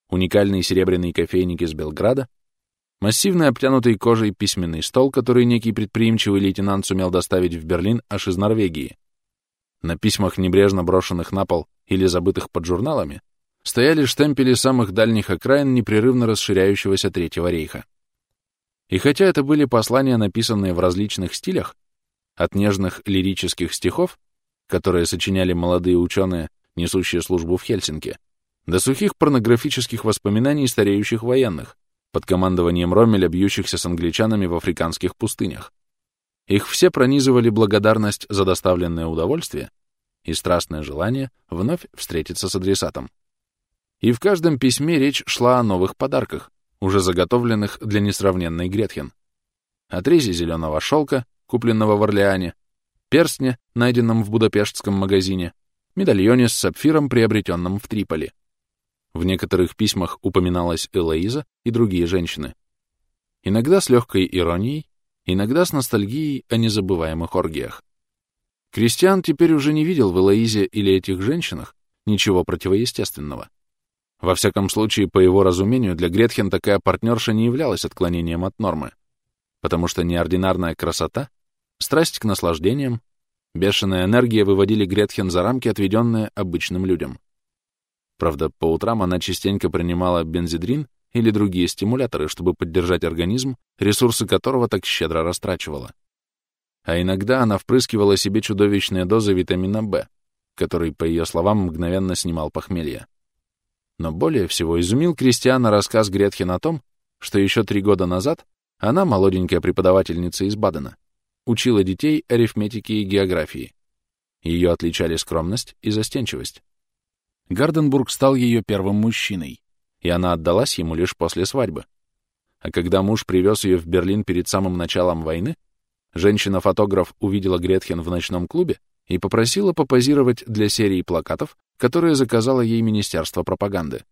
Speaker 2: Уникальный серебряный кофейник из Белграда, массивный обтянутый кожей письменный стол, который некий предприимчивый лейтенант сумел доставить в Берлин аж из Норвегии. На письмах, небрежно брошенных на пол или забытых под журналами, стояли штемпели самых дальних окраин непрерывно расширяющегося Третьего рейха. И хотя это были послания, написанные в различных стилях, от нежных лирических стихов, которые сочиняли молодые ученые, несущие службу в Хельсинки, до сухих порнографических воспоминаний стареющих военных, под командованием Ромеля, бьющихся с англичанами в африканских пустынях. Их все пронизывали благодарность за доставленное удовольствие и страстное желание вновь встретиться с адресатом. И в каждом письме речь шла о новых подарках, уже заготовленных для несравненной Гретхен. Отрезе зеленого шелка, купленного в Орлеане, перстня, найденном в будапештском магазине, медальоне с сапфиром, приобретенном в Триполи. В некоторых письмах упоминалась Элоиза и другие женщины. Иногда с легкой иронией, иногда с ностальгией о незабываемых оргиях. Кристиан теперь уже не видел в Элоизе или этих женщинах ничего противоестественного. Во всяком случае, по его разумению, для Гретхен такая партнерша не являлась отклонением от нормы, потому что неординарная красота, страсть к наслаждениям, бешеная энергия выводили Гретхен за рамки, отведенные обычным людям. Правда, по утрам она частенько принимала бензидрин или другие стимуляторы, чтобы поддержать организм, ресурсы которого так щедро растрачивала. А иногда она впрыскивала себе чудовищные дозы витамина В, который, по ее словам, мгновенно снимал похмелье. Но более всего изумил Кристиана рассказ Гретхен о том, что еще три года назад она, молоденькая преподавательница из Бадена, учила детей арифметике и географии. Ее отличали скромность и застенчивость. Гарденбург стал ее первым мужчиной, и она отдалась ему лишь после свадьбы. А когда муж привез ее в Берлин перед самым началом войны, женщина-фотограф увидела Гретхен в ночном клубе и попросила попозировать для серии плакатов, которые заказало ей Министерство пропаганды.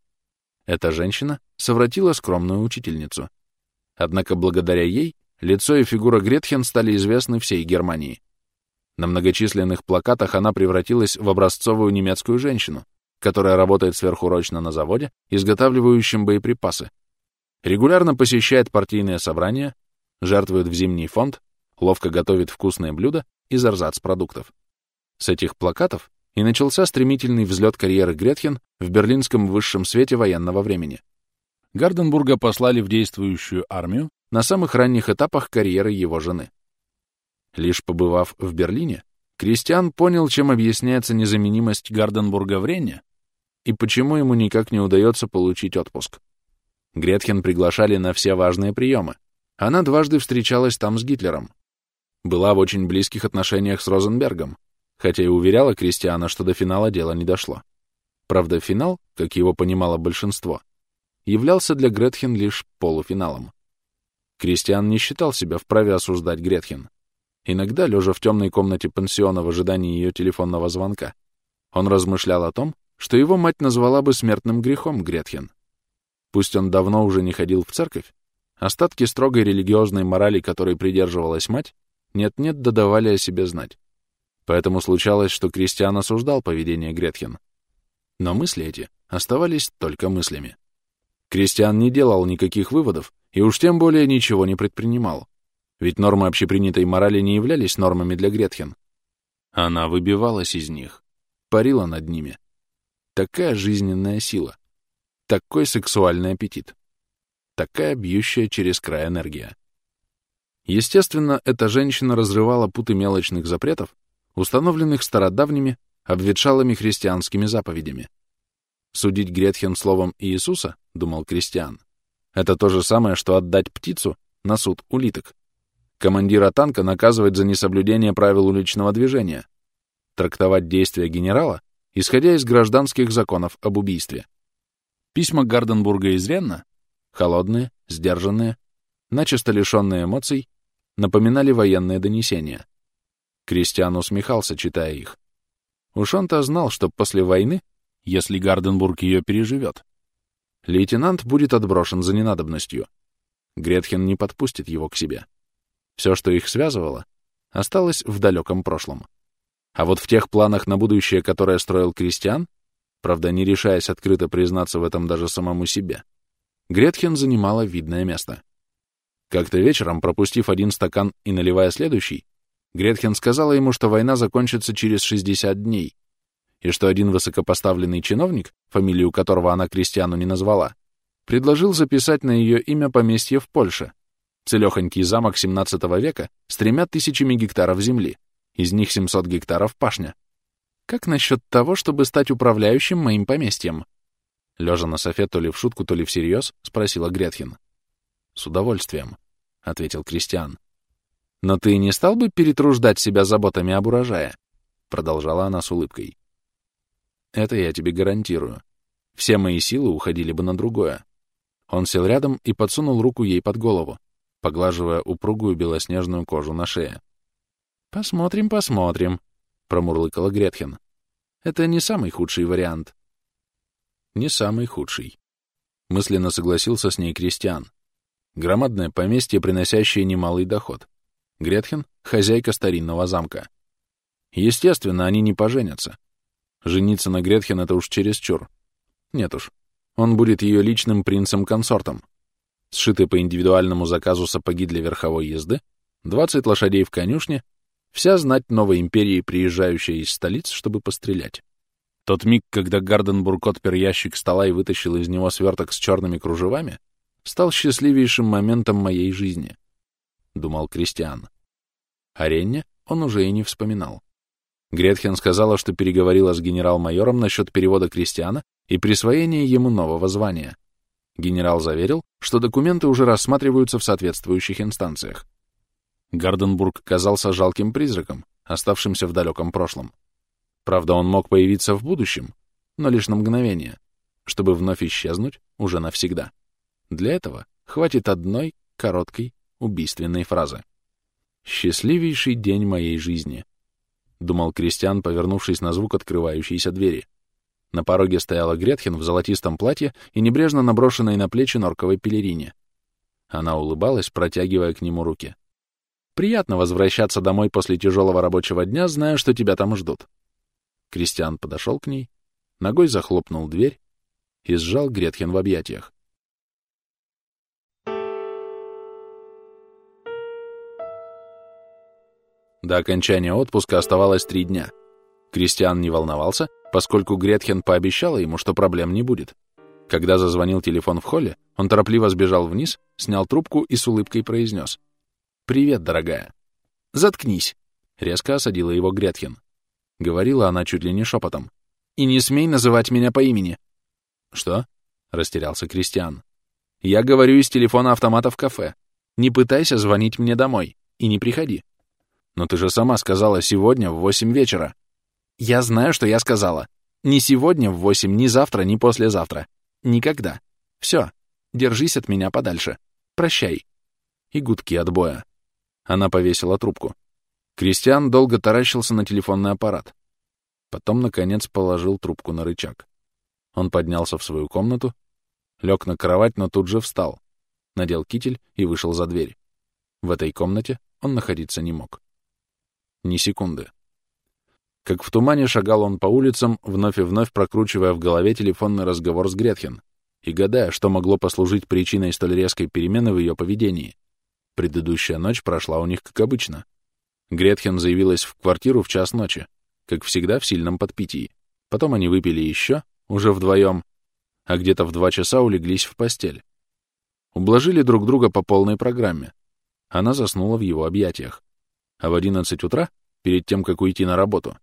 Speaker 2: Эта женщина совратила скромную учительницу. Однако благодаря ей лицо и фигура Гретхен стали известны всей Германии. На многочисленных плакатах она превратилась в образцовую немецкую женщину, которая работает сверхурочно на заводе, изготавливающем боеприпасы, регулярно посещает партийные собрания, жертвует в зимний фонд, ловко готовит вкусные блюда из продуктов. С этих плакатов и начался стремительный взлет карьеры Гретхен в берлинском высшем свете военного времени. Гарденбурга послали в действующую армию на самых ранних этапах карьеры его жены. Лишь побывав в Берлине, Кристиан понял, чем объясняется незаменимость Гарденбурга в Рене и почему ему никак не удается получить отпуск.
Speaker 1: Гретхен приглашали на все важные приемы. Она дважды встречалась там с Гитлером. Была в очень близких отношениях с Розенбергом, хотя и уверяла Кристиана, что до финала дело не дошло. Правда, финал, как его понимало большинство, являлся для Гретхен лишь полуфиналом. Кристиан не считал себя вправе осуждать Гретхен. Иногда, лежа в темной комнате пансиона в ожидании ее телефонного звонка, он размышлял о том, что его мать назвала бы смертным грехом Гретхен. Пусть он давно уже не ходил в церковь, остатки строгой религиозной морали, которой придерживалась мать, нет-нет додавали о себе знать. Поэтому случалось, что Кристиан осуждал поведение Гретхен. Но мысли эти оставались только мыслями. Кристиан не делал никаких выводов и уж тем более ничего не предпринимал. Ведь нормы общепринятой морали не являлись нормами для Гретхен. Она выбивалась из них, парила над ними. Такая жизненная сила, такой сексуальный аппетит, такая бьющая через край энергия. Естественно, эта женщина разрывала путы мелочных запретов, установленных стародавними, обветшалыми христианскими заповедями. Судить Гретхен словом Иисуса, думал Кристиан, это то же самое, что отдать птицу на суд улиток. Командира танка наказывать за несоблюдение правил уличного движения, трактовать действия генерала, исходя из гражданских законов об убийстве. Письма Гарденбурга из Ренна, холодные, сдержанные, начисто лишенные эмоций, напоминали военные донесения. Кристиан усмехался, читая их. Уж он-то знал, что после войны, если Гарденбург ее переживет, лейтенант будет отброшен за ненадобностью. Гретхен не подпустит его к себе. Все, что их связывало, осталось в далеком прошлом. А вот в тех планах на будущее, которые строил Кристиан, правда, не решаясь открыто признаться в этом даже самому себе, Гретхен занимала видное место. Как-то вечером, пропустив один стакан и наливая следующий, Гретхен сказала ему, что война закончится через 60 дней, и что один высокопоставленный чиновник, фамилию которого она крестьяну не назвала, предложил записать на ее имя поместье в Польше, целехонький замок 17 века с тремя тысячами гектаров земли, из них 700 гектаров пашня. Как насчет того, чтобы стать управляющим моим поместьем? Лежа на софе то ли в шутку, то ли всерьез, спросила Гретхен. «С удовольствием», — ответил Кристиан. «Но ты не стал бы перетруждать себя заботами об урожае?» — продолжала она с улыбкой. «Это я тебе гарантирую. Все мои силы уходили бы на другое». Он сел рядом и подсунул руку ей под голову, поглаживая упругую белоснежную кожу на шее. «Посмотрим, посмотрим», — промурлыкала Гретхен. «Это не самый худший вариант». «Не самый худший», — мысленно согласился с ней Кристиан. Громадное поместье, приносящее немалый доход. Гретхен — хозяйка старинного замка. Естественно, они не поженятся. Жениться на Гретхен — это уж чересчур. Нет уж, он будет ее личным принцем-консортом. Сшитые по индивидуальному заказу сапоги для верховой езды, 20 лошадей в конюшне, вся знать новой империи, приезжающая из столиц, чтобы пострелять. Тот миг, когда Гарденбург отпер ящик стола и вытащил из него сверток с черными кружевами, стал счастливейшим моментом моей жизни, — думал Кристиан. О Ренне он уже и не вспоминал. Гретхен сказала, что переговорила с генерал-майором насчет перевода Кристиана и присвоения ему нового звания. Генерал заверил, что документы уже рассматриваются в соответствующих инстанциях. Гарденбург казался жалким призраком, оставшимся в далеком прошлом. Правда, он мог появиться в будущем, но лишь на мгновение, чтобы вновь исчезнуть уже навсегда. Для этого хватит одной короткой убийственной фразы. «Счастливейший день моей жизни», — думал Кристиан, повернувшись на звук открывающейся двери. На пороге стояла Гретхен в золотистом платье и небрежно наброшенной на плечи норковой пелерине. Она улыбалась, протягивая к нему руки. «Приятно возвращаться домой после тяжелого рабочего дня, зная, что тебя там ждут». Кристиан подошел к ней, ногой захлопнул дверь и сжал Гретхен в объятиях. До окончания отпуска оставалось три дня. Кристиан не волновался, поскольку Гретхен пообещала ему, что проблем не будет. Когда зазвонил телефон в холле, он торопливо сбежал вниз, снял трубку и с улыбкой произнес. «Привет, дорогая». «Заткнись», — резко осадила его Гретхен. Говорила она чуть ли не шепотом. «И не смей называть меня по имени». «Что?» — растерялся Кристиан.
Speaker 3: Я говорю из телефона автомата в кафе. Не пытайся звонить мне домой. И не приходи.
Speaker 1: Но ты же сама сказала сегодня в восемь вечера.
Speaker 3: Я знаю, что я сказала. Ни сегодня в восемь, ни завтра, ни послезавтра. Никогда. Все. Держись от меня подальше. Прощай.
Speaker 1: И гудки отбоя. Она повесила трубку. Кристиан долго таращился на телефонный аппарат. Потом, наконец, положил трубку на рычаг. Он поднялся в свою комнату, лег на кровать, но тут же встал, надел китель и вышел за дверь. В этой комнате он находиться не мог. Ни секунды. Как в тумане шагал он по улицам, вновь и вновь прокручивая в голове телефонный разговор с Гретхен и гадая, что могло послужить причиной столь резкой перемены в ее поведении. Предыдущая ночь прошла у них как обычно. Гретхен заявилась в квартиру в час ночи, как всегда в сильном подпитии. Потом они выпили еще, уже вдвоем, а где-то в два часа улеглись в постель. Ублажили друг друга по полной программе. Она заснула в его объятиях. А в одиннадцать утра, перед тем, как уйти на работу,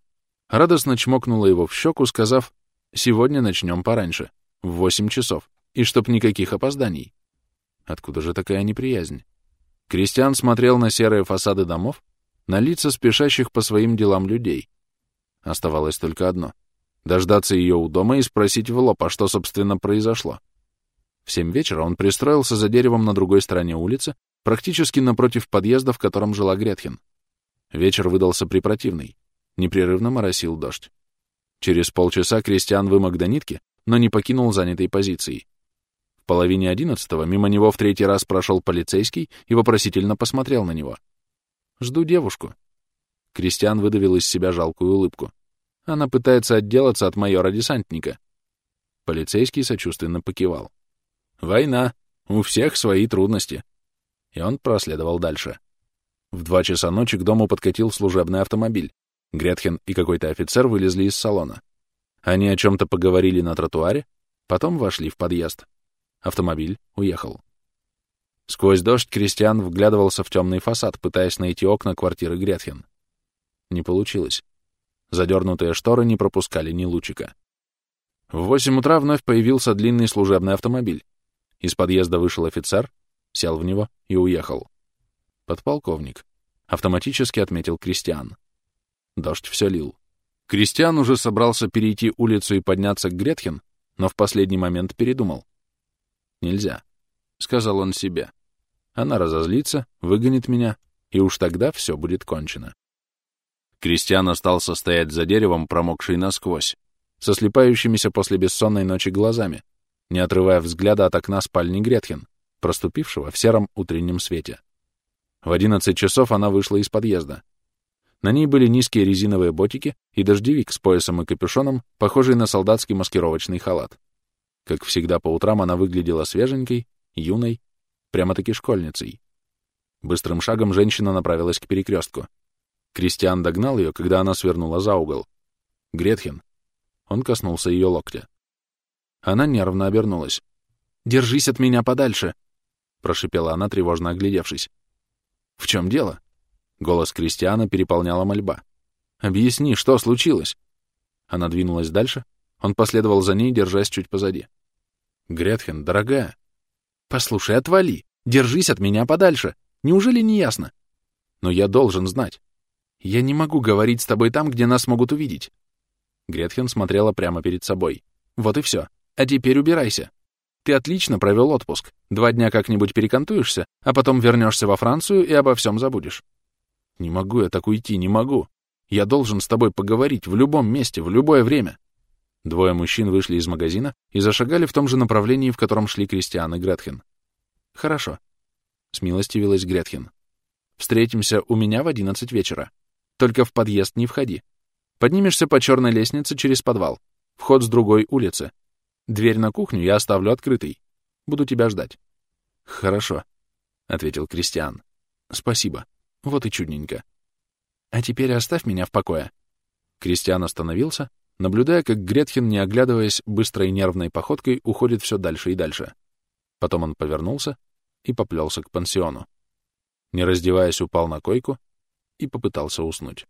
Speaker 1: радостно чмокнула его в щеку, сказав, «Сегодня начнем пораньше, в восемь часов, и чтоб никаких опозданий». Откуда же такая неприязнь? Кристиан смотрел на серые фасады домов, на лица спешащих по своим делам людей. Оставалось только одно — дождаться ее у дома и спросить в лоб, а что, собственно, произошло. В семь вечера он пристроился за деревом на другой стороне улицы, практически напротив подъезда, в котором жила Гретхен. Вечер выдался препротивный. Непрерывно моросил дождь. Через полчаса Кристиан вымок до нитки, но не покинул занятой позиции. В половине одиннадцатого мимо него в третий раз прошел полицейский и вопросительно посмотрел на него. «Жду девушку». Кристиан выдавил из себя жалкую улыбку. Она пытается отделаться от майора-десантника. Полицейский сочувственно покивал. «Война. У всех свои трудности». И он проследовал дальше. В два часа ночи к дому подкатил служебный автомобиль. Гретхен и какой-то офицер вылезли из салона. Они о чем-то поговорили на тротуаре, потом вошли в подъезд. Автомобиль уехал. Сквозь дождь Кристиан вглядывался в темный фасад, пытаясь найти окна квартиры Гретхен. Не получилось. Задернутые шторы не пропускали ни лучика. В восемь утра вновь появился длинный служебный автомобиль. Из подъезда вышел офицер, сел в него и уехал. Подполковник. Автоматически отметил Кристиан. Дождь все лил. Кристиан уже собрался перейти улицу и подняться к Гретхен, но в последний момент передумал. «Нельзя», — сказал он себе. «Она разозлится, выгонит меня, и уж тогда все будет кончено». Кристиан остался стоять за деревом, промокший насквозь, со слепающимися после бессонной ночи глазами, не отрывая взгляда от окна спальни Гретхен, проступившего в сером утреннем свете. В одиннадцать часов она вышла из подъезда. На ней были низкие резиновые ботики и дождевик с поясом и капюшоном, похожий на солдатский маскировочный халат. Как всегда по утрам она выглядела свеженькой, юной, прямо-таки школьницей. Быстрым шагом женщина направилась к перекрестку. Кристиан догнал ее, когда она свернула за угол. «Гретхен». Он коснулся ее локтя. Она нервно обернулась. «Держись от меня подальше!» — прошипела она, тревожно оглядевшись. «В чем дело?» Голос Кристиана переполняла мольба. «Объясни, что случилось?» Она двинулась дальше. Он последовал за ней, держась чуть позади. «Гретхен, дорогая!» «Послушай, отвали! Держись от меня подальше! Неужели не ясно?» «Но я должен знать. «Я не могу говорить с тобой там, где нас могут увидеть». Гретхен смотрела прямо перед собой. «Вот и все. А теперь убирайся. Ты отлично провел отпуск. Два дня как-нибудь перекантуешься, а потом вернешься во Францию и обо всем забудешь». «Не могу я так уйти, не могу. Я должен с тобой поговорить в любом месте, в любое время». Двое мужчин вышли из магазина и зашагали в том же направлении, в котором шли Кристиан и Гретхен. «Хорошо», — смилостивилась Гретхен. «Встретимся у меня в одиннадцать вечера. Только в подъезд не входи. Поднимешься по черной лестнице через подвал. Вход с другой улицы. Дверь на кухню я оставлю открытой. Буду тебя ждать. Хорошо, — ответил Кристиан. Спасибо. Вот и чудненько. А теперь оставь меня в покое. Кристиан остановился, наблюдая, как Гретхен, не оглядываясь, быстрой нервной походкой уходит все дальше и дальше. Потом он повернулся и поплелся к пансиону. Не раздеваясь, упал на койку и попытался уснуть.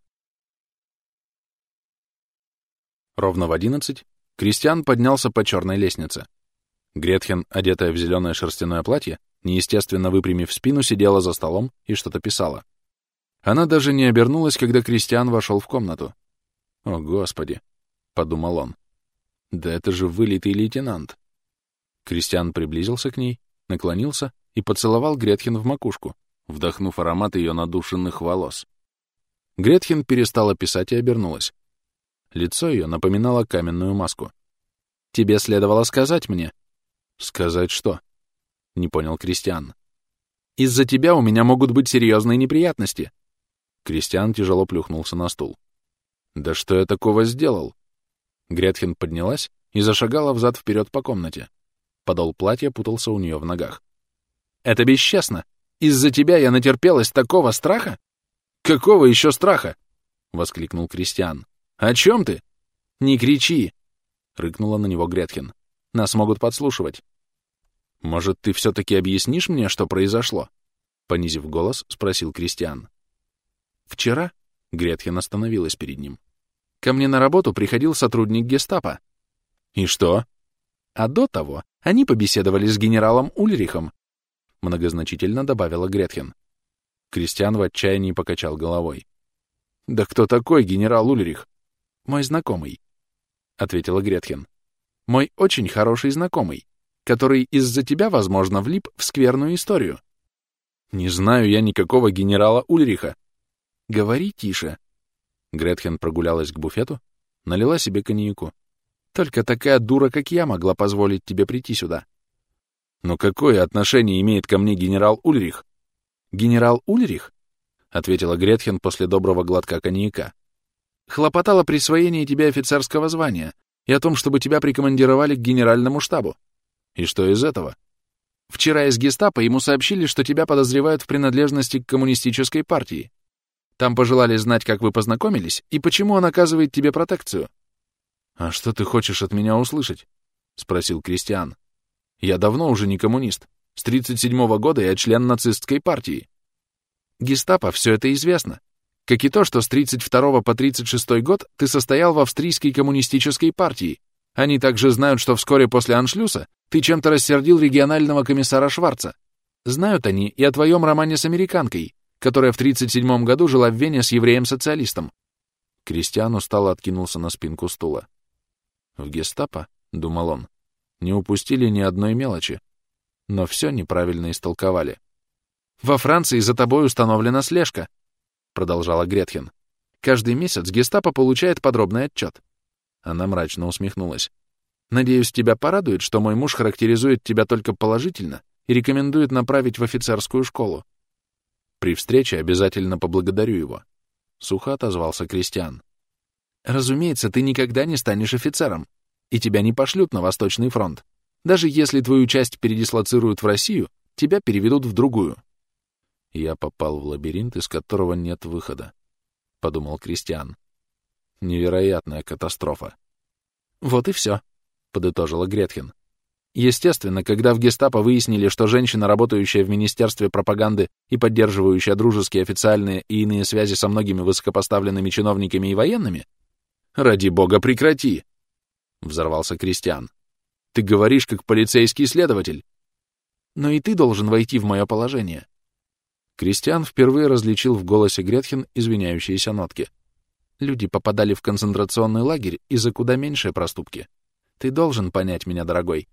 Speaker 1: Ровно в одиннадцать Кристиан поднялся по черной лестнице. Гретхен, одетая в зеленое шерстяное платье, неестественно выпрямив спину, сидела за столом и что-то писала. Она даже не обернулась, когда Кристиан вошел в комнату. «О, Господи!» — подумал он. «Да это же вылитый лейтенант!» Кристиан приблизился к ней, наклонился и поцеловал Гретхен в макушку, вдохнув аромат ее надушенных волос. Гретхен перестала писать и обернулась. Лицо ее напоминало каменную маску. «Тебе следовало сказать мне». «Сказать что?» — не понял Кристиан. «Из-за тебя у меня могут быть серьезные неприятности». Кристиан тяжело плюхнулся на стул. «Да что я такого сделал?» Гретхен поднялась и зашагала взад-вперед по комнате. Подол платья путался у нее в ногах. «Это бесчестно! Из-за тебя я натерпелась такого страха?» «Какого еще страха?» — воскликнул Кристиан. «О чем ты?» «Не кричи!» — рыкнула на него Гретхен. «Нас могут подслушивать». «Может, ты все-таки объяснишь мне, что произошло?» Понизив голос, спросил Кристиан. «Вчера?» — Гретхен остановилась перед ним. «Ко мне на работу приходил сотрудник гестапо». «И что?» «А до того они побеседовали с генералом Ульрихом», — многозначительно добавила Гретхен. Кристиан в отчаянии покачал головой. «Да кто такой генерал Ульрих?» «Мой знакомый», — ответила Гретхен. «Мой очень хороший знакомый, который из-за тебя, возможно, влип в скверную историю». «Не знаю я никакого генерала Ульриха». «Говори тише». Гретхен прогулялась к буфету, налила себе коньяку. «Только такая дура, как я, могла позволить тебе прийти сюда». «Но какое отношение имеет ко мне генерал Ульрих?» «Генерал Ульрих?» — ответила Гретхен после доброго глотка коньяка. «Хлопотал о присвоении тебе офицерского звания и о том, чтобы тебя прикомандировали к генеральному штабу. И что из этого? Вчера из гестапо ему сообщили, что тебя подозревают в принадлежности к коммунистической партии. Там пожелали знать, как вы познакомились и почему он оказывает тебе протекцию». «А что ты хочешь от меня услышать?» — спросил Кристиан. «Я давно уже не коммунист. С 37-го года я член нацистской партии. Гестапо все это известно. Как и то, что с 32 по 36 год ты состоял в австрийской коммунистической партии. Они также знают, что вскоре после аншлюса ты чем-то рассердил регионального комиссара Шварца. Знают они и о твоем романе с американкой, которая в 37 году жила в Вене с евреем-социалистом. Кристиан устало откинулся на спинку стула. В гестапо, — думал он, — не упустили ни одной мелочи но все неправильно истолковали. «Во Франции за тобой установлена слежка», — продолжала Гретхен. «Каждый месяц гестапо получает подробный отчет». Она мрачно усмехнулась. «Надеюсь, тебя порадует, что мой муж характеризует тебя только положительно и рекомендует направить в офицерскую школу. При встрече обязательно поблагодарю его», — сухо отозвался Кристиан. «Разумеется, ты никогда не станешь офицером, и тебя не пошлют на Восточный фронт. Даже если твою часть передислоцируют в Россию, тебя переведут в другую. Я попал в лабиринт, из которого нет выхода, — подумал Кристиан. Невероятная катастрофа. Вот и все, — подытожила Гретхен. Естественно, когда в гестапо выяснили, что женщина, работающая в Министерстве пропаганды и поддерживающая дружеские официальные и иные связи со многими высокопоставленными чиновниками и военными, «Ради бога, прекрати!» — взорвался Кристиан. Ты говоришь, как полицейский следователь. Но и ты должен войти в мое положение. Кристиан впервые различил в голосе Гретхен извиняющиеся нотки. Люди попадали в концентрационный лагерь из-за куда меньшие проступки. Ты должен понять меня, дорогой.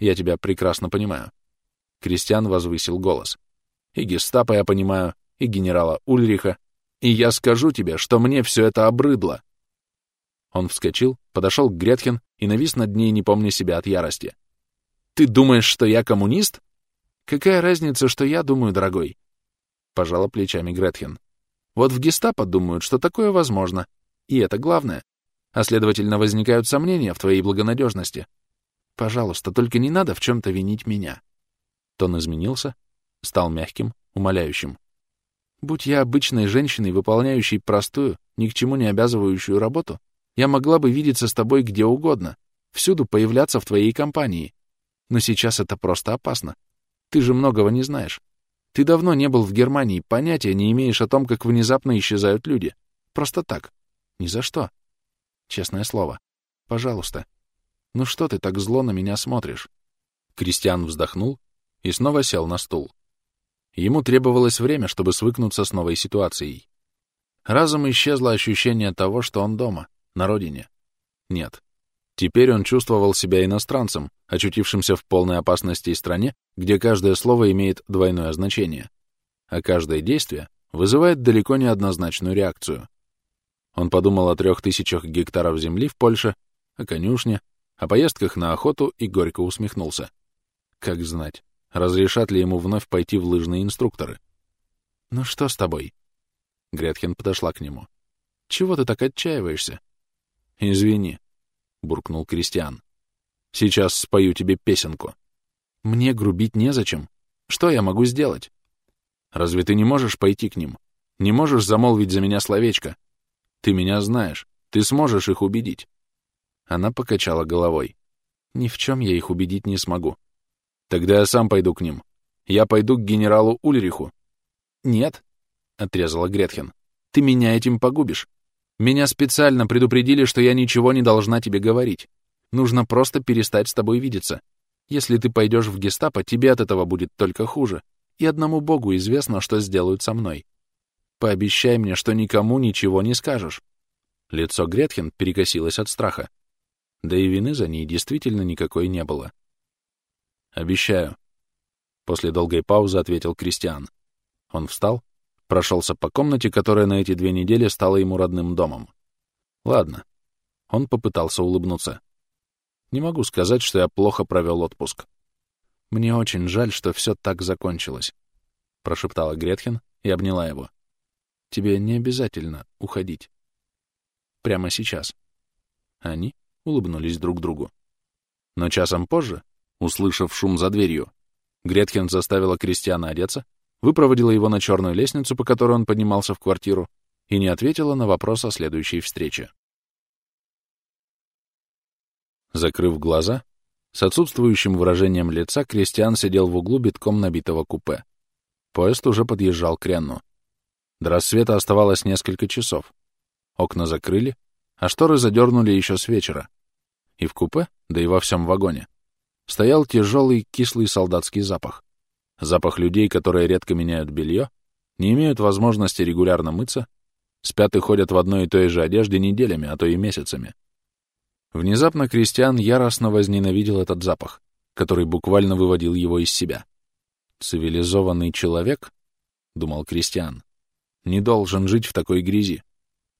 Speaker 1: Я тебя прекрасно понимаю. Кристиан возвысил голос. И гестапо я понимаю, и генерала Ульриха. И я скажу тебе, что мне все это обрыдло. Он вскочил, подошел к Гретхен и навис над ней, не помня себя от ярости. «Ты думаешь, что я коммунист?» «Какая разница, что я думаю, дорогой?» Пожала плечами Гретхен. «Вот в гестапо думают, что такое возможно. И это главное. А следовательно, возникают сомнения в твоей благонадежности. Пожалуйста, только не надо в чем-то винить меня». Тон изменился, стал мягким, умоляющим. «Будь я обычной женщиной, выполняющей простую, ни к чему не обязывающую работу, я могла бы видеться с тобой где угодно, всюду появляться в твоей компании. Но сейчас это просто опасно. Ты же многого не знаешь. Ты давно не был в Германии, понятия не имеешь о том, как внезапно исчезают люди. Просто так. Ни за что. Честное слово. Пожалуйста. Ну что ты так зло на меня смотришь? Кристиан вздохнул и снова сел на стул. Ему требовалось время, чтобы свыкнуться с новой ситуацией. Разом исчезло ощущение того, что он дома, на родине. Нет. Теперь он чувствовал себя иностранцем, очутившимся в полной опасности стране, где каждое слово имеет двойное значение, а каждое действие вызывает далеко не однозначную реакцию. Он подумал о трех тысячах гектаров земли в Польше, о конюшне, о поездках на охоту и горько усмехнулся. Как знать, разрешат ли ему вновь пойти в лыжные инструкторы? «Ну что с тобой?» Гретхен подошла к нему. «Чего ты так отчаиваешься?» «Извини», — буркнул Кристиан. «Сейчас спою тебе песенку». «Мне грубить незачем. Что я могу сделать?» «Разве ты не можешь пойти к ним? Не можешь замолвить за меня словечко? Ты меня знаешь. Ты сможешь их убедить». Она покачала головой. «Ни в чем я их убедить не смогу. Тогда я сам пойду к ним. Я пойду к генералу Ульриху. Нет, — отрезала Гретхен, — ты меня этим погубишь. Меня специально предупредили, что я ничего не должна тебе говорить. Нужно просто перестать с тобой видеться. Если ты пойдешь в гестапо, тебе от этого будет только хуже. И одному богу известно, что сделают со мной. Пообещай мне, что никому ничего не скажешь. Лицо Гретхен перекосилось от страха. Да и вины за ней действительно никакой не было. «Обещаю». После долгой паузы ответил Кристиан. Он встал, прошелся по комнате, которая на эти две недели стала ему родным домом. «Ладно». Он попытался улыбнуться. «Не могу сказать, что я плохо провел отпуск. Мне очень жаль, что все так закончилось», — прошептала Гретхен и обняла его. «Тебе не обязательно уходить. Прямо сейчас». Они улыбнулись друг другу. Но часом позже, Услышав шум за дверью, Гретхен заставила Кристиана одеться, выпроводила его на черную лестницу, по которой он поднимался в квартиру, и не ответила на вопрос о следующей встрече. Закрыв глаза, с отсутствующим выражением лица Кристиан сидел в углу битком набитого купе. Поезд уже подъезжал к Ренну. До рассвета оставалось несколько часов. Окна закрыли, а шторы задернули еще с вечера. И в купе, да и во всем вагоне, стоял тяжелый кислый солдатский запах. Запах людей, которые редко меняют белье, не имеют возможности регулярно мыться, спят и ходят в одной и той же одежде неделями, а то и месяцами. Внезапно Кристиан яростно возненавидел этот запах, который буквально выводил его из себя. «Цивилизованный человек», — думал Кристиан, — «не должен жить в такой грязи.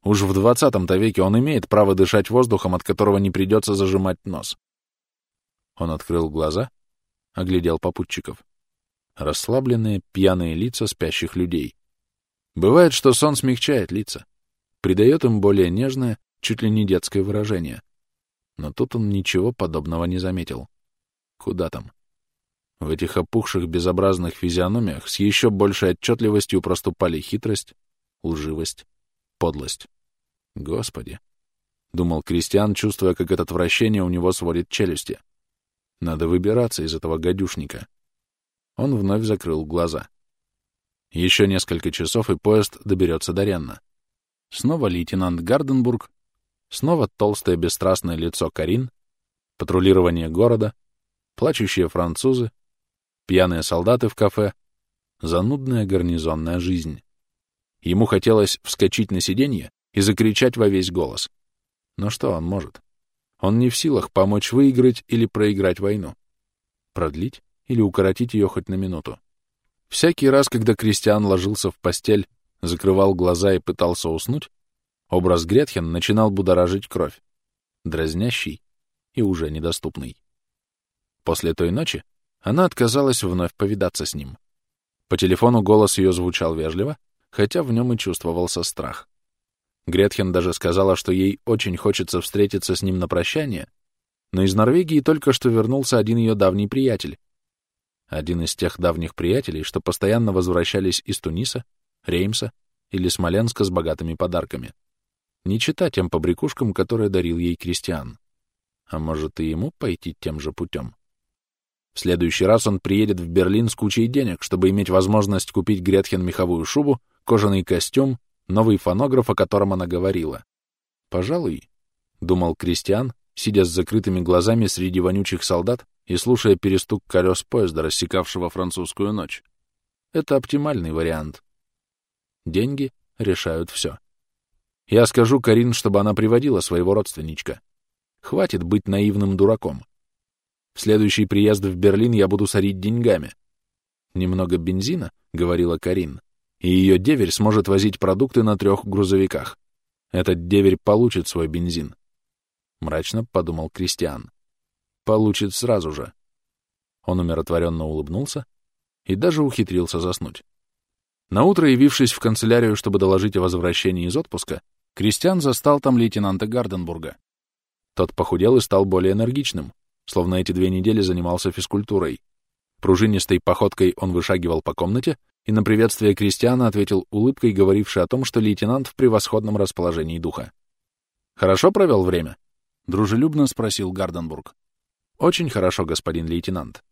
Speaker 1: Уж в двадцатом-то веке он имеет право дышать воздухом, от которого не придется зажимать нос. Он открыл глаза, оглядел попутчиков. Расслабленные, пьяные лица спящих людей. Бывает, что сон смягчает лица, придает им более нежное, чуть ли не детское выражение. Но тут он ничего подобного не заметил. Куда там? В этих опухших безобразных физиономиях с еще большей отчетливостью проступали хитрость, лживость, подлость. Господи! — думал Кристиан, чувствуя, как это отвращение у него сводит челюсти. Надо выбираться из этого гадюшника. Он вновь закрыл глаза. Еще несколько часов, и поезд доберется до Ренна. Снова лейтенант Гарденбург, снова толстое бесстрастное лицо Карин, патрулирование города, плачущие французы, пьяные солдаты в кафе, занудная гарнизонная жизнь. Ему хотелось вскочить на сиденье и закричать во весь голос. Но что он может? Он не в силах помочь выиграть или проиграть войну. Продлить или укоротить ее хоть на минуту. Всякий раз, когда Кристиан ложился в постель, закрывал глаза и пытался уснуть, образ Гретхен начинал будоражить кровь, дразнящий и уже недоступный. После той ночи она отказалась вновь повидаться с ним. По телефону голос ее звучал вежливо, хотя в нем и чувствовался страх. Гретхен даже сказала, что ей очень хочется встретиться с ним на прощание, но из Норвегии только что вернулся один ее давний приятель. Один из тех давних приятелей, что постоянно возвращались из Туниса, Реймса или Смоленска с богатыми подарками. Не чита тем побрякушкам, которые дарил ей Кристиан. А может, и ему пойти тем же путем? В следующий раз он приедет в Берлин с кучей денег, чтобы иметь возможность купить Гретхен меховую шубу, кожаный костюм новый фонограф, о котором она говорила. «Пожалуй», — думал Кристиан, сидя с закрытыми глазами среди вонючих солдат и слушая перестук колес поезда, рассекавшего французскую ночь. Это оптимальный вариант. Деньги решают все. Я скажу Карин, чтобы она приводила своего родственничка. Хватит быть наивным дураком. В следующий приезд в Берлин я буду сорить деньгами. Немного бензина, — говорила Карин, — и ее деверь сможет возить продукты на трех грузовиках. Этот деверь получит свой бензин. Мрачно подумал Кристиан. Получит сразу же. Он умиротворенно улыбнулся и даже ухитрился заснуть. Наутро, явившись в канцелярию, чтобы доложить о возвращении из отпуска, Кристиан застал там лейтенанта Гарденбурга. Тот похудел и стал более энергичным, словно эти две недели занимался физкультурой. Пружинистой походкой он вышагивал по комнате и на приветствие Кристиана ответил улыбкой, говорившей о том, что лейтенант в превосходном расположении духа. «Хорошо провел время?» — дружелюбно спросил Гарденбург. «Очень хорошо, господин лейтенант.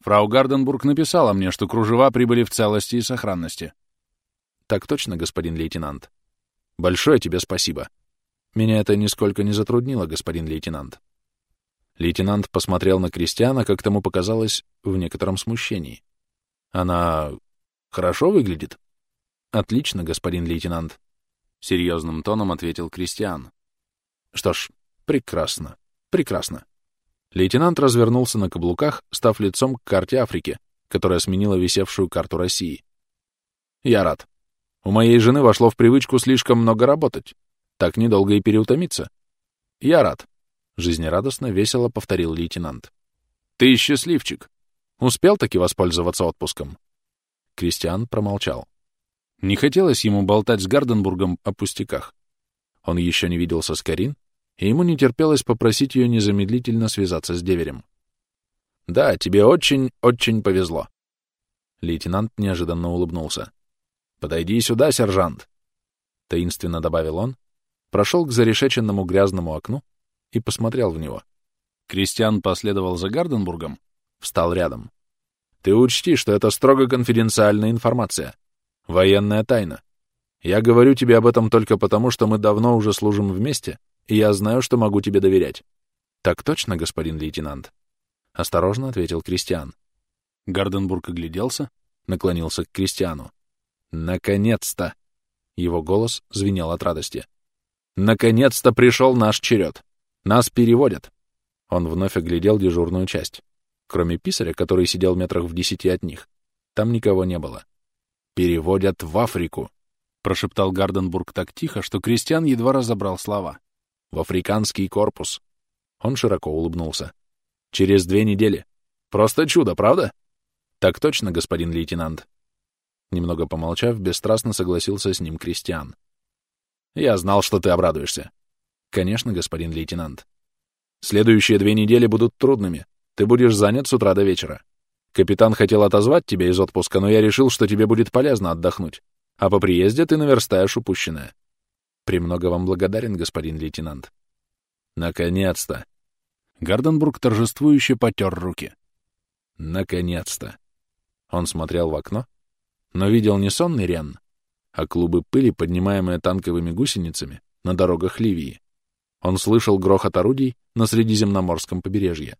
Speaker 1: Фрау Гарденбург написала мне, что кружева прибыли в целости и сохранности». «Так точно, господин лейтенант. Большое тебе спасибо. Меня это нисколько не затруднило, господин лейтенант». Лейтенант посмотрел на Кристиана, как тому показалось, в некотором смущении. «Она Хорошо выглядит? Отлично, господин лейтенант. Серьезным тоном ответил Кристиан. Что ж, прекрасно, прекрасно. Лейтенант развернулся на каблуках, став лицом к карте Африки, которая сменила висевшую карту России. Я рад. У моей жены вошло в привычку слишком много работать. Так недолго и переутомиться. Я рад. Жизнерадостно, весело повторил лейтенант. Ты счастливчик. Успел таки воспользоваться отпуском? Кристиан промолчал. Не хотелось ему болтать с Гарденбургом о пустяках. Он еще не виделся с Карин, и ему не терпелось попросить ее незамедлительно связаться с деверем. «Да, тебе очень-очень повезло». Лейтенант неожиданно улыбнулся. «Подойди сюда, сержант!» Таинственно добавил он, прошел к зарешеченному грязному окну и посмотрел в него. Кристиан последовал за Гарденбургом, встал рядом. Ты учти, что это строго конфиденциальная информация. Военная тайна. Я говорю тебе об этом только потому, что мы давно уже служим вместе, и я знаю, что могу тебе доверять. Так точно, господин лейтенант? Осторожно ответил Кристиан. Гарденбург огляделся, наклонился к Кристиану. Наконец-то! Его голос звенел от радости. Наконец-то пришел наш черед. Нас переводят. Он вновь оглядел дежурную часть. Кроме писаря, который сидел метрах в десяти от них, там никого не было. «Переводят в Африку», — прошептал Гарденбург так тихо, что Кристиан едва разобрал слова. «В африканский корпус». Он широко улыбнулся. «Через две недели. Просто чудо, правда?» «Так точно, господин лейтенант». Немного помолчав, бесстрастно согласился с ним Кристиан. «Я знал, что ты обрадуешься». «Конечно, господин лейтенант». «Следующие две недели будут трудными. Ты будешь занят с утра до вечера. Капитан хотел отозвать тебя из отпуска, но я решил, что тебе будет полезно отдохнуть. А по приезде ты наверстаешь упущенное. Премного вам благодарен, господин лейтенант. Наконец-то! Гарденбург торжествующе потер руки. Наконец-то! Он смотрел в окно, но видел не сонный Рен, а клубы пыли, поднимаемые танковыми гусеницами на дорогах Ливии. Он слышал грохот орудий на Средиземноморском побережье.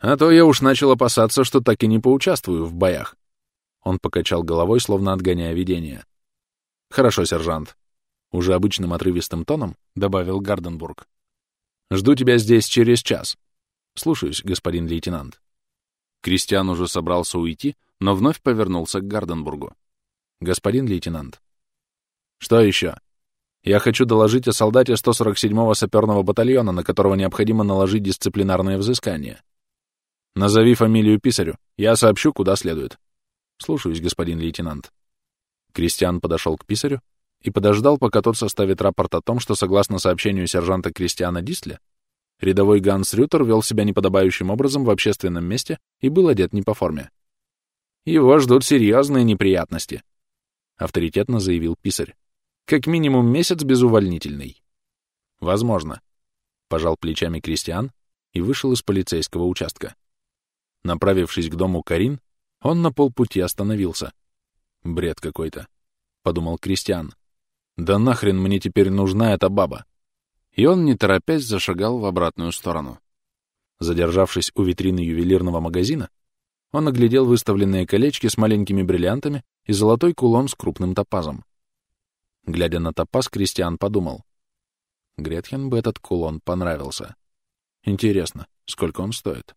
Speaker 1: А то я уж начал опасаться, что так и не поучаствую в боях. Он покачал головой, словно отгоняя видение. Хорошо, сержант. Уже обычным отрывистым тоном добавил Гарденбург. Жду тебя здесь через час. Слушаюсь, господин лейтенант. Кристиан уже собрался уйти, но вновь повернулся к Гарденбургу. Господин лейтенант. Что еще? Я хочу доложить о солдате 147-го саперного батальона, на которого необходимо наложить дисциплинарное взыскание. Назови фамилию писарю. Я сообщу, куда следует. Слушаюсь, господин лейтенант. Кристиан подошел к писарю и подождал, пока тот составит рапорт о том, что, согласно сообщению сержанта Кристиана Дистля, рядовой Ганс Рютер вел себя неподобающим образом в общественном месте и был одет не по форме. Его ждут серьезные неприятности, — авторитетно заявил писарь. Как минимум месяц безувольнительный. Возможно. Пожал плечами Кристиан и вышел из полицейского участка. Направившись к дому Карин, он на полпути остановился. «Бред какой-то», — подумал Кристиан. «Да нахрен мне теперь нужна эта баба?» И он, не торопясь, зашагал в обратную сторону. Задержавшись у витрины ювелирного магазина, он оглядел выставленные колечки с маленькими бриллиантами и золотой кулон с крупным топазом. Глядя на топаз, Кристиан подумал. Гретхен бы этот кулон понравился. Интересно, сколько он стоит?